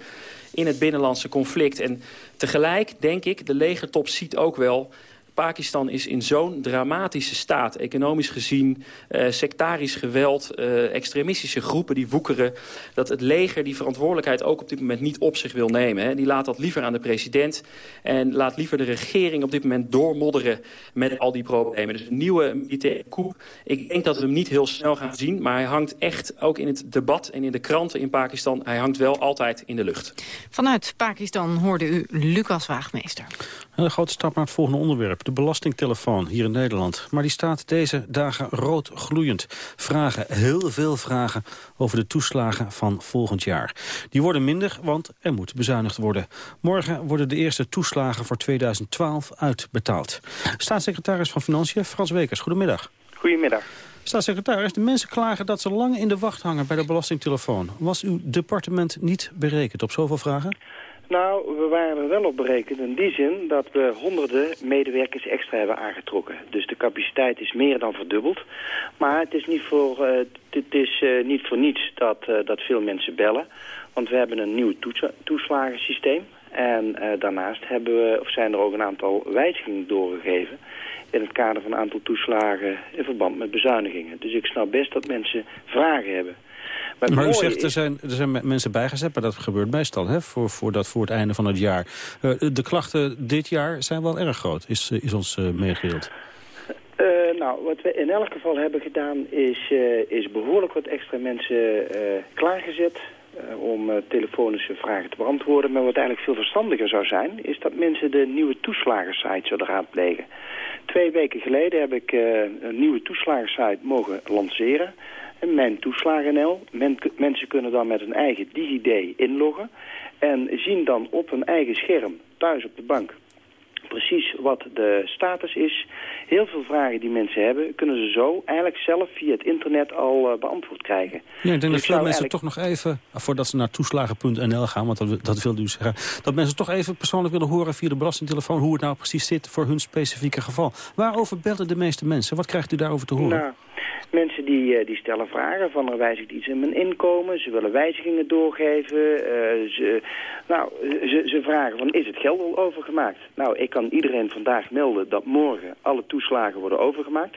in het binnenlandse conflict. En tegelijk, denk ik, de legertop ziet ook wel... Pakistan is in zo'n dramatische staat, economisch gezien, uh, sectarisch geweld, uh, extremistische groepen die woekeren, dat het leger die verantwoordelijkheid ook op dit moment niet op zich wil nemen. Hè. Die laat dat liever aan de president en laat liever de regering op dit moment doormodderen met al die problemen. Dus een nieuwe militaire coup, ik denk dat we hem niet heel snel gaan zien, maar hij hangt echt ook in het debat en in de kranten in Pakistan, hij hangt wel altijd in de lucht. Vanuit Pakistan hoorde u Lucas Waagmeester. Een grote stap naar het volgende onderwerp. De belastingtelefoon hier in Nederland. Maar die staat deze dagen rood gloeiend. Vragen, heel veel vragen over de toeslagen van volgend jaar. Die worden minder, want er moet bezuinigd worden. Morgen worden de eerste toeslagen voor 2012 uitbetaald. Staatssecretaris van Financiën, Frans Wekers, goedemiddag. Goedemiddag. Staatssecretaris, de mensen klagen dat ze lang in de wacht hangen bij de belastingtelefoon. Was uw departement niet berekend op zoveel vragen? Nou, we waren er wel op berekend in die zin dat we honderden medewerkers extra hebben aangetrokken. Dus de capaciteit is meer dan verdubbeld. Maar het is niet voor, uh, is, uh, niet voor niets dat, uh, dat veel mensen bellen. Want we hebben een nieuw toets toeslagensysteem. En daarnaast hebben we, of zijn er ook een aantal wijzigingen doorgegeven in het kader van een aantal toeslagen in verband met bezuinigingen. Dus ik snap best dat mensen vragen hebben. Maar, maar u zegt, er zijn, er zijn mensen bijgezet, maar dat gebeurt meestal hè, voor, voor, dat, voor het einde van het jaar. Uh, de klachten dit jaar zijn wel erg groot, is, is ons uh, meegedeeld. Uh, nou, wat we in elk geval hebben gedaan is, is behoorlijk wat extra mensen klaargezet om telefonische vragen te beantwoorden. Maar wat eigenlijk veel verstandiger zou zijn, is dat mensen de nieuwe toeslagensite zouden raadplegen. Twee weken geleden heb ik een nieuwe toeslagensite mogen lanceren. En mijn toeslagen.nl. Men, mensen kunnen dan met een eigen DigiD inloggen en zien dan op hun eigen scherm thuis op de bank precies wat de status is. Heel veel vragen die mensen hebben, kunnen ze zo eigenlijk zelf via het internet al uh, beantwoord krijgen. Ja, ik denk dus dat veel mensen toch nog even, voordat ze naar toeslagen.nl gaan, want dat, dat wilde u zeggen, dat mensen toch even persoonlijk willen horen via de belastingtelefoon hoe het nou precies zit voor hun specifieke geval. Waarover bellen de meeste mensen? Wat krijgt u daarover te horen? Nou, Mensen die, uh, die stellen vragen van er wijzigt iets in mijn inkomen. Ze willen wijzigingen doorgeven. Uh, ze, nou, ze, ze vragen van is het geld al overgemaakt? Nou, ik kan iedereen vandaag melden dat morgen alle toeslagen worden overgemaakt.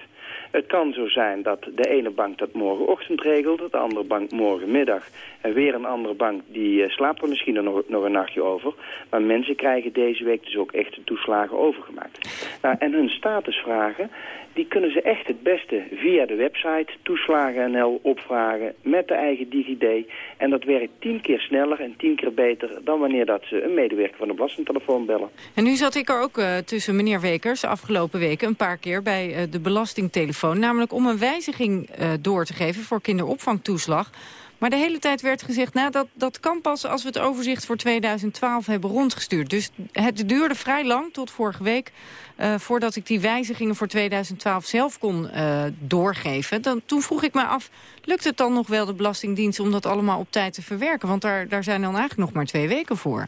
Het kan zo zijn dat de ene bank dat morgenochtend regelt, de andere bank morgenmiddag. En weer een andere bank die uh, slaapt er misschien nog, nog een nachtje over. Maar mensen krijgen deze week dus ook echt de toeslagen overgemaakt. Nou, en hun statusvragen, die kunnen ze echt het beste via de website toeslagen.nl opvragen met de eigen DigiD. En dat werkt tien keer sneller en tien keer beter dan wanneer dat ze een medewerker van de belastingtelefoon bellen. En nu zat ik er ook uh, tussen meneer Wekers afgelopen weken een paar keer bij uh, de belastingtelefoon. Namelijk om een wijziging uh, door te geven voor kinderopvangtoeslag. Maar de hele tijd werd gezegd, nou, dat, dat kan pas als we het overzicht voor 2012 hebben rondgestuurd. Dus het duurde vrij lang, tot vorige week, uh, voordat ik die wijzigingen voor 2012 zelf kon uh, doorgeven. Dan, toen vroeg ik me af, lukt het dan nog wel de Belastingdienst om dat allemaal op tijd te verwerken? Want daar, daar zijn dan eigenlijk nog maar twee weken voor.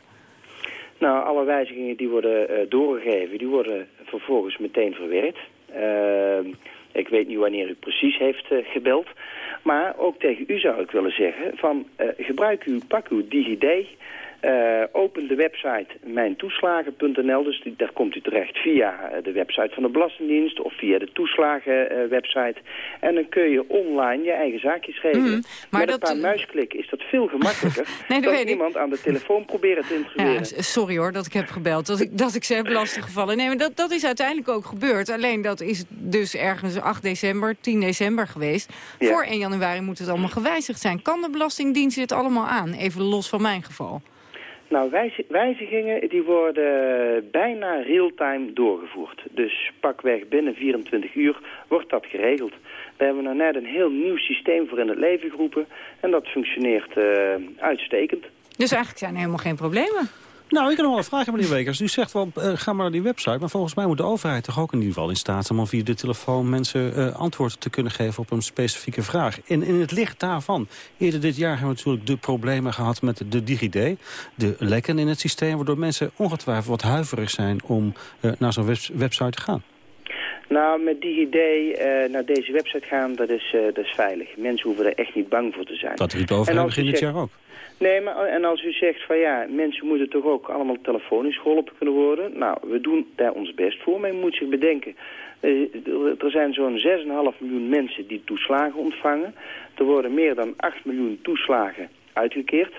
Nou, alle wijzigingen die worden doorgegeven, die worden vervolgens meteen verwerkt. Ik weet niet wanneer u precies heeft gebeld. Maar ook tegen u zou ik willen zeggen, van uh, gebruik uw, pak uw DigiD, uh, open de website mijntoeslagen.nl, dus die, daar komt u terecht via de website van de Belastingdienst of via de toeslagenwebsite. En dan kun je online je eigen zaakjes regelen. Mm, maar Met dat... een paar muisklikken is dat veel gemakkelijker nee, dat dan iemand aan de telefoon proberen te integreren. Ja, sorry hoor dat ik heb gebeld, dat ik, dat ik ze heb lastiggevallen. Nee, maar dat, dat is uiteindelijk ook gebeurd. Alleen dat is dus ergens 8 december, 10 december geweest. Ja. Voor 1 januari moet het allemaal gewijzigd zijn. Kan de Belastingdienst dit allemaal aan? Even los van mijn geval. Nou, wijzigingen die worden bijna real-time doorgevoerd. Dus pakweg binnen 24 uur wordt dat geregeld. We hebben er net een heel nieuw systeem voor in het leven geroepen. En dat functioneert uh, uitstekend. Dus eigenlijk zijn er helemaal geen problemen? Nou, ik heb nog wel een vraag, meneer Wekers. U zegt wel, uh, ga maar naar die website. Maar volgens mij moet de overheid toch ook in ieder geval in staat... zijn om via de telefoon mensen uh, antwoord te kunnen geven op een specifieke vraag. En in het licht daarvan, eerder dit jaar hebben we natuurlijk de problemen gehad met de DigiD. De lekken in het systeem, waardoor mensen ongetwijfeld wat huiverig zijn... om uh, naar zo'n web website te gaan. Nou, met DigiD uh, naar deze website gaan, dat is, uh, dat is veilig. Mensen hoeven er echt niet bang voor te zijn. Dat riep overheid begin dit jaar ook. Nee, maar en als u zegt van ja, mensen moeten toch ook allemaal telefonisch geholpen kunnen worden. Nou, we doen daar ons best voor, maar je moet zich bedenken. Uh, er zijn zo'n 6,5 miljoen mensen die toeslagen ontvangen. Er worden meer dan 8 miljoen toeslagen uitgekeerd.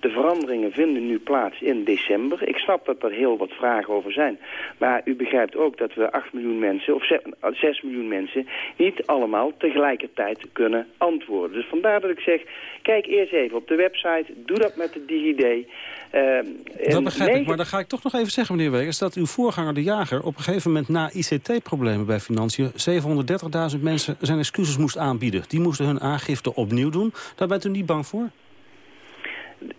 De veranderingen vinden nu plaats in december. Ik snap dat er heel wat vragen over zijn. Maar u begrijpt ook dat we 8 miljoen mensen, of 6 miljoen mensen... niet allemaal tegelijkertijd kunnen antwoorden. Dus vandaar dat ik zeg, kijk eerst even op de website. Doe dat met de DigiD. Uh, dat begrijp ik, maar dan ga ik toch nog even zeggen, meneer Wegers... dat uw voorganger, de jager, op een gegeven moment na ICT-problemen bij Financiën... 730.000 mensen zijn excuses moest aanbieden. Die moesten hun aangifte opnieuw doen. Daar bent u niet bang voor?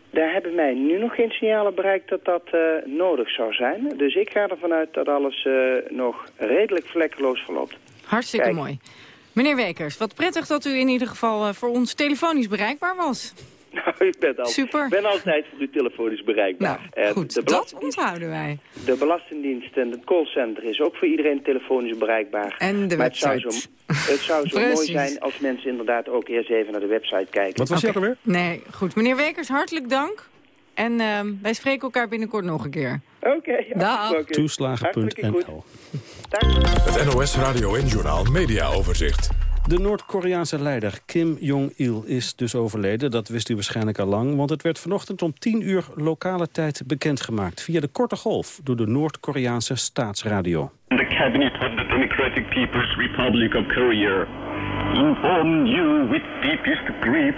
Daar hebben mij nu nog geen signalen bereikt dat dat uh, nodig zou zijn. Dus ik ga ervan uit dat alles uh, nog redelijk vlekkeloos verloopt. Hartstikke Kijk. mooi. Meneer Wekers, wat prettig dat u in ieder geval uh, voor ons telefonisch bereikbaar was. Nou, ik ben, al, Super. ben altijd voor u telefonisch bereikbaar. Nou, en goed, dat onthouden wij. De Belastingdienst en het callcenter is ook voor iedereen telefonisch bereikbaar. En de maar website. Het zou zo, het zou zo mooi zijn als mensen inderdaad ook eerst even naar de website kijken. Wat was okay. er weer? Nee, goed. Meneer Wekers, hartelijk dank. En uh, wij spreken elkaar binnenkort nog een keer. Oké. Okay, Dag. Toeslagen.nl Het NOS Radio en Journaal Media Overzicht. De Noord-Koreaanse leider Kim Jong-il is dus overleden. Dat wist u waarschijnlijk al lang, want het werd vanochtend om 10 uur lokale tijd bekendgemaakt... via de korte golf door de Noord-Koreaanse staatsradio. The cabinet of the Democratic People's Republic of Korea inform you with deepest grief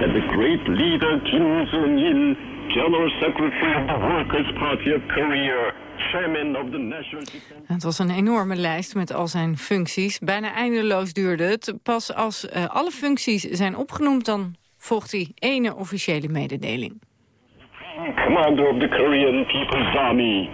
that the great leader Kim Jong-il, General Secretary of the Workers' Party of Korea, chairman of the National Defense... Het was een enorme lijst met al zijn functies. Bijna eindeloos duurde het. Pas als uh, alle functies zijn opgenoemd, dan volgt die ene officiële mededeling. Commander of the Korean People's Army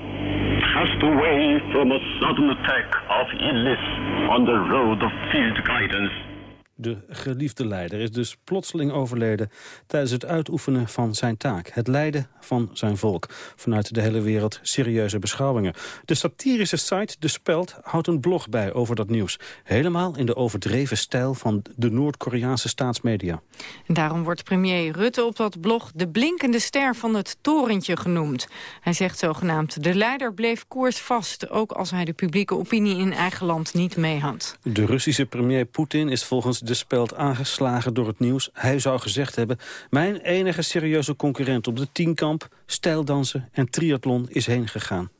passed away from a sudden attack of illness on the road of field guidance. De geliefde leider is dus plotseling overleden tijdens het uitoefenen van zijn taak. Het leiden van zijn volk. Vanuit de hele wereld serieuze beschouwingen. De satirische site De Speld houdt een blog bij over dat nieuws. Helemaal in de overdreven stijl van de Noord-Koreaanse staatsmedia. En daarom wordt premier Rutte op dat blog de blinkende ster van het torentje genoemd. Hij zegt zogenaamd, de leider bleef koers vast, ook als hij de publieke opinie in eigen land niet meehad. De Russische premier Poetin is volgens de speld aangeslagen door het nieuws. Hij zou gezegd hebben... mijn enige serieuze concurrent op de tienkamp, stijldansen en triathlon is heen gegaan.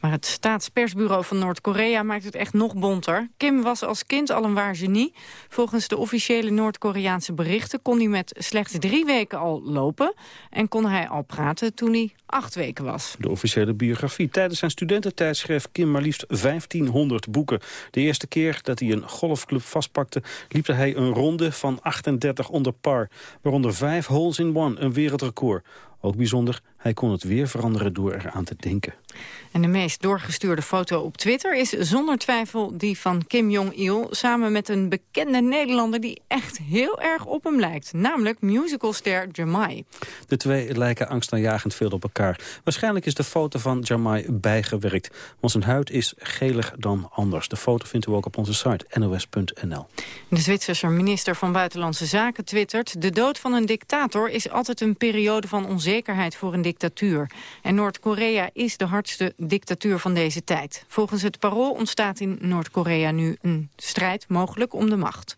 Maar het staatspersbureau van Noord-Korea maakt het echt nog bonter. Kim was als kind al een waar genie. Volgens de officiële Noord-Koreaanse berichten kon hij met slechts drie weken al lopen. En kon hij al praten toen hij acht weken was. De officiële biografie. Tijdens zijn studententijd schreef Kim maar liefst 1500 boeken. De eerste keer dat hij een golfclub vastpakte... liep hij een ronde van 38 onder par. Waaronder vijf holes in one, een wereldrecord. Ook bijzonder, hij kon het weer veranderen door eraan te denken. En de meest doorgestuurde foto op Twitter is zonder twijfel die van Kim Jong-il... samen met een bekende Nederlander die echt heel erg op hem lijkt. Namelijk musicalster Jamai. De twee lijken angstaanjagend veel op elkaar. Waarschijnlijk is de foto van Jamai bijgewerkt. Want zijn huid is gelig dan anders. De foto vindt u ook op onze site nos.nl. De Zwitserse minister van Buitenlandse Zaken twittert... de dood van een dictator is altijd een periode van onzekerheid voor een dictatuur. En Noord-Korea is de hardste dictatuur van deze tijd. Volgens het parool ontstaat in Noord-Korea nu een strijd mogelijk om de macht.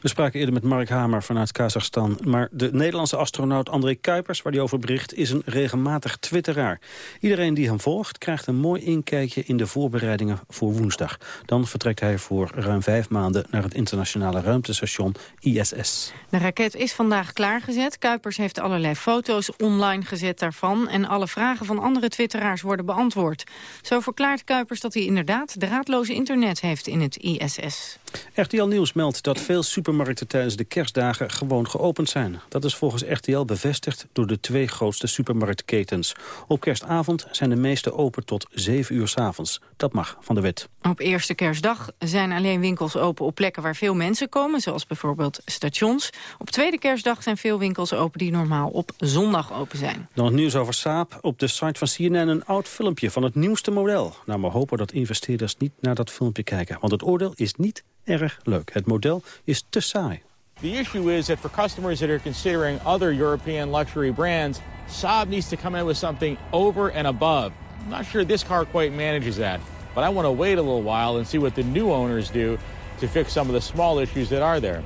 We spraken eerder met Mark Hamer vanuit Kazachstan. Maar de Nederlandse astronaut André Kuipers, waar hij over bericht... is een regelmatig twitteraar. Iedereen die hem volgt krijgt een mooi inkijkje... in de voorbereidingen voor woensdag. Dan vertrekt hij voor ruim vijf maanden... naar het internationale ruimtestation ISS. De raket is vandaag klaargezet. Kuipers heeft allerlei foto's online gezet daarvan... en alle vragen van andere twitteraars worden beantwoord. Zo verklaart Kuipers dat hij inderdaad draadloze internet heeft in het ISS. RTL Nieuws meldt dat veel supermarkten tijdens de kerstdagen gewoon geopend zijn. Dat is volgens RTL bevestigd door de twee grootste supermarktketens. Op kerstavond zijn de meeste open tot 7 uur s avonds. Dat mag van de wet. Op eerste kerstdag zijn alleen winkels open op plekken waar veel mensen komen, zoals bijvoorbeeld stations. Op tweede kerstdag zijn veel winkels open die normaal op zondag open zijn. Dan het nieuws over Saab. Op de site van CNN een oud filmpje van het nieuwste model. Nou, we hopen dat investeerders niet naar dat filmpje kijken, want het oordeel is niet erg leuk. Het model is te saai. The issue is that for customers that are considering other European luxury brands, Saab needs to come in with something over and above. I'm not sure this car quite manages that, but I want to wait a little while and see what the new owners do to fix some of the small issues that are there.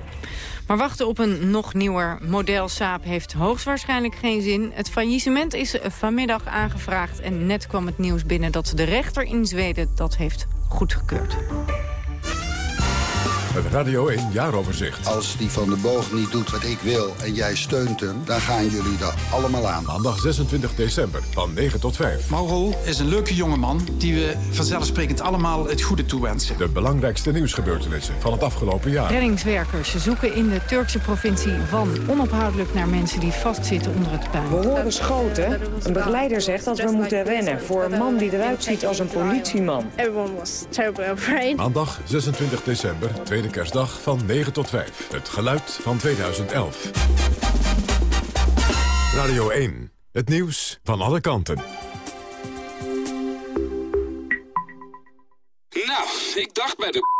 Maar wachten op een nog nieuwer model Saab heeft hoogstwaarschijnlijk geen zin. Het faillissement is vanmiddag aangevraagd en net kwam het nieuws binnen dat de rechter in Zweden dat heeft goedgekeurd. Het Radio 1 Jaaroverzicht. Als die van de boog niet doet wat ik wil en jij steunt hem... dan gaan jullie er allemaal aan. Maandag 26 december van 9 tot 5. Mauro is een leuke jongeman die we vanzelfsprekend allemaal het goede toewensen. De belangrijkste nieuwsgebeurtenissen van het afgelopen jaar. Reddingswerkers zoeken in de Turkse provincie Van onophoudelijk naar mensen die vastzitten onder het puin. We horen schoten. Een begeleider zegt dat we moeten rennen voor een man die eruit ziet als een politieman. Everyone was terribly afraid. Maandag 26 december, tweede kerstdag van 9 tot 5. Het geluid van 2011. Radio 1. Het nieuws van alle kanten. Nou, ik dacht bij de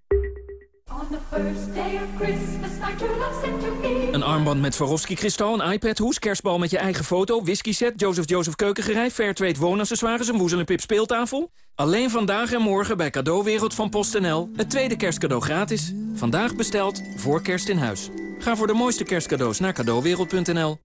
Een armband met Swarovski-kristal, een iPad-hoes, kerstbal met je eigen foto... whisky-set, Joseph Joseph keukengerij, Fairtrade woonaccessoires... een woezel en pip speeltafel? Alleen vandaag en morgen bij Cadeauwereld van PostNL. Het tweede kerstcadeau gratis. Vandaag besteld, voor kerst in huis. Ga voor de mooiste kerstcadeaus naar cadeauwereld.nl.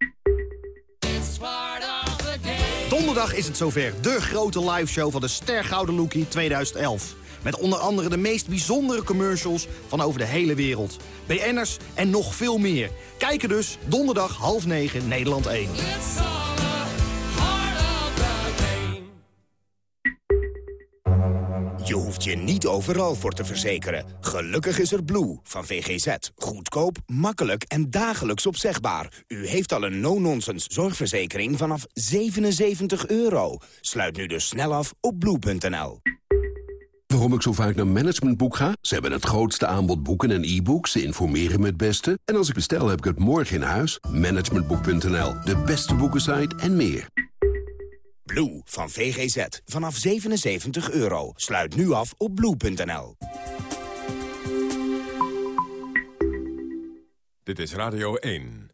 Donderdag is het zover. De grote liveshow van de Stergouden Lookie 2011. Met onder andere de meest bijzondere commercials van over de hele wereld. BN'ers en nog veel meer. Kijken dus donderdag half negen Nederland 1. Je hoeft je niet overal voor te verzekeren. Gelukkig is er Blue van VGZ. Goedkoop, makkelijk en dagelijks opzegbaar. U heeft al een no-nonsense zorgverzekering vanaf 77 euro. Sluit nu dus snel af op blue.nl. Waarom ik zo vaak naar Managementboek ga? Ze hebben het grootste aanbod boeken en e-books. Ze informeren me het beste. En als ik bestel, heb ik het morgen in huis. Managementboek.nl, de beste boekensite en meer. Blue van VGZ. Vanaf 77 euro. Sluit nu af op blue.nl. Dit is Radio 1.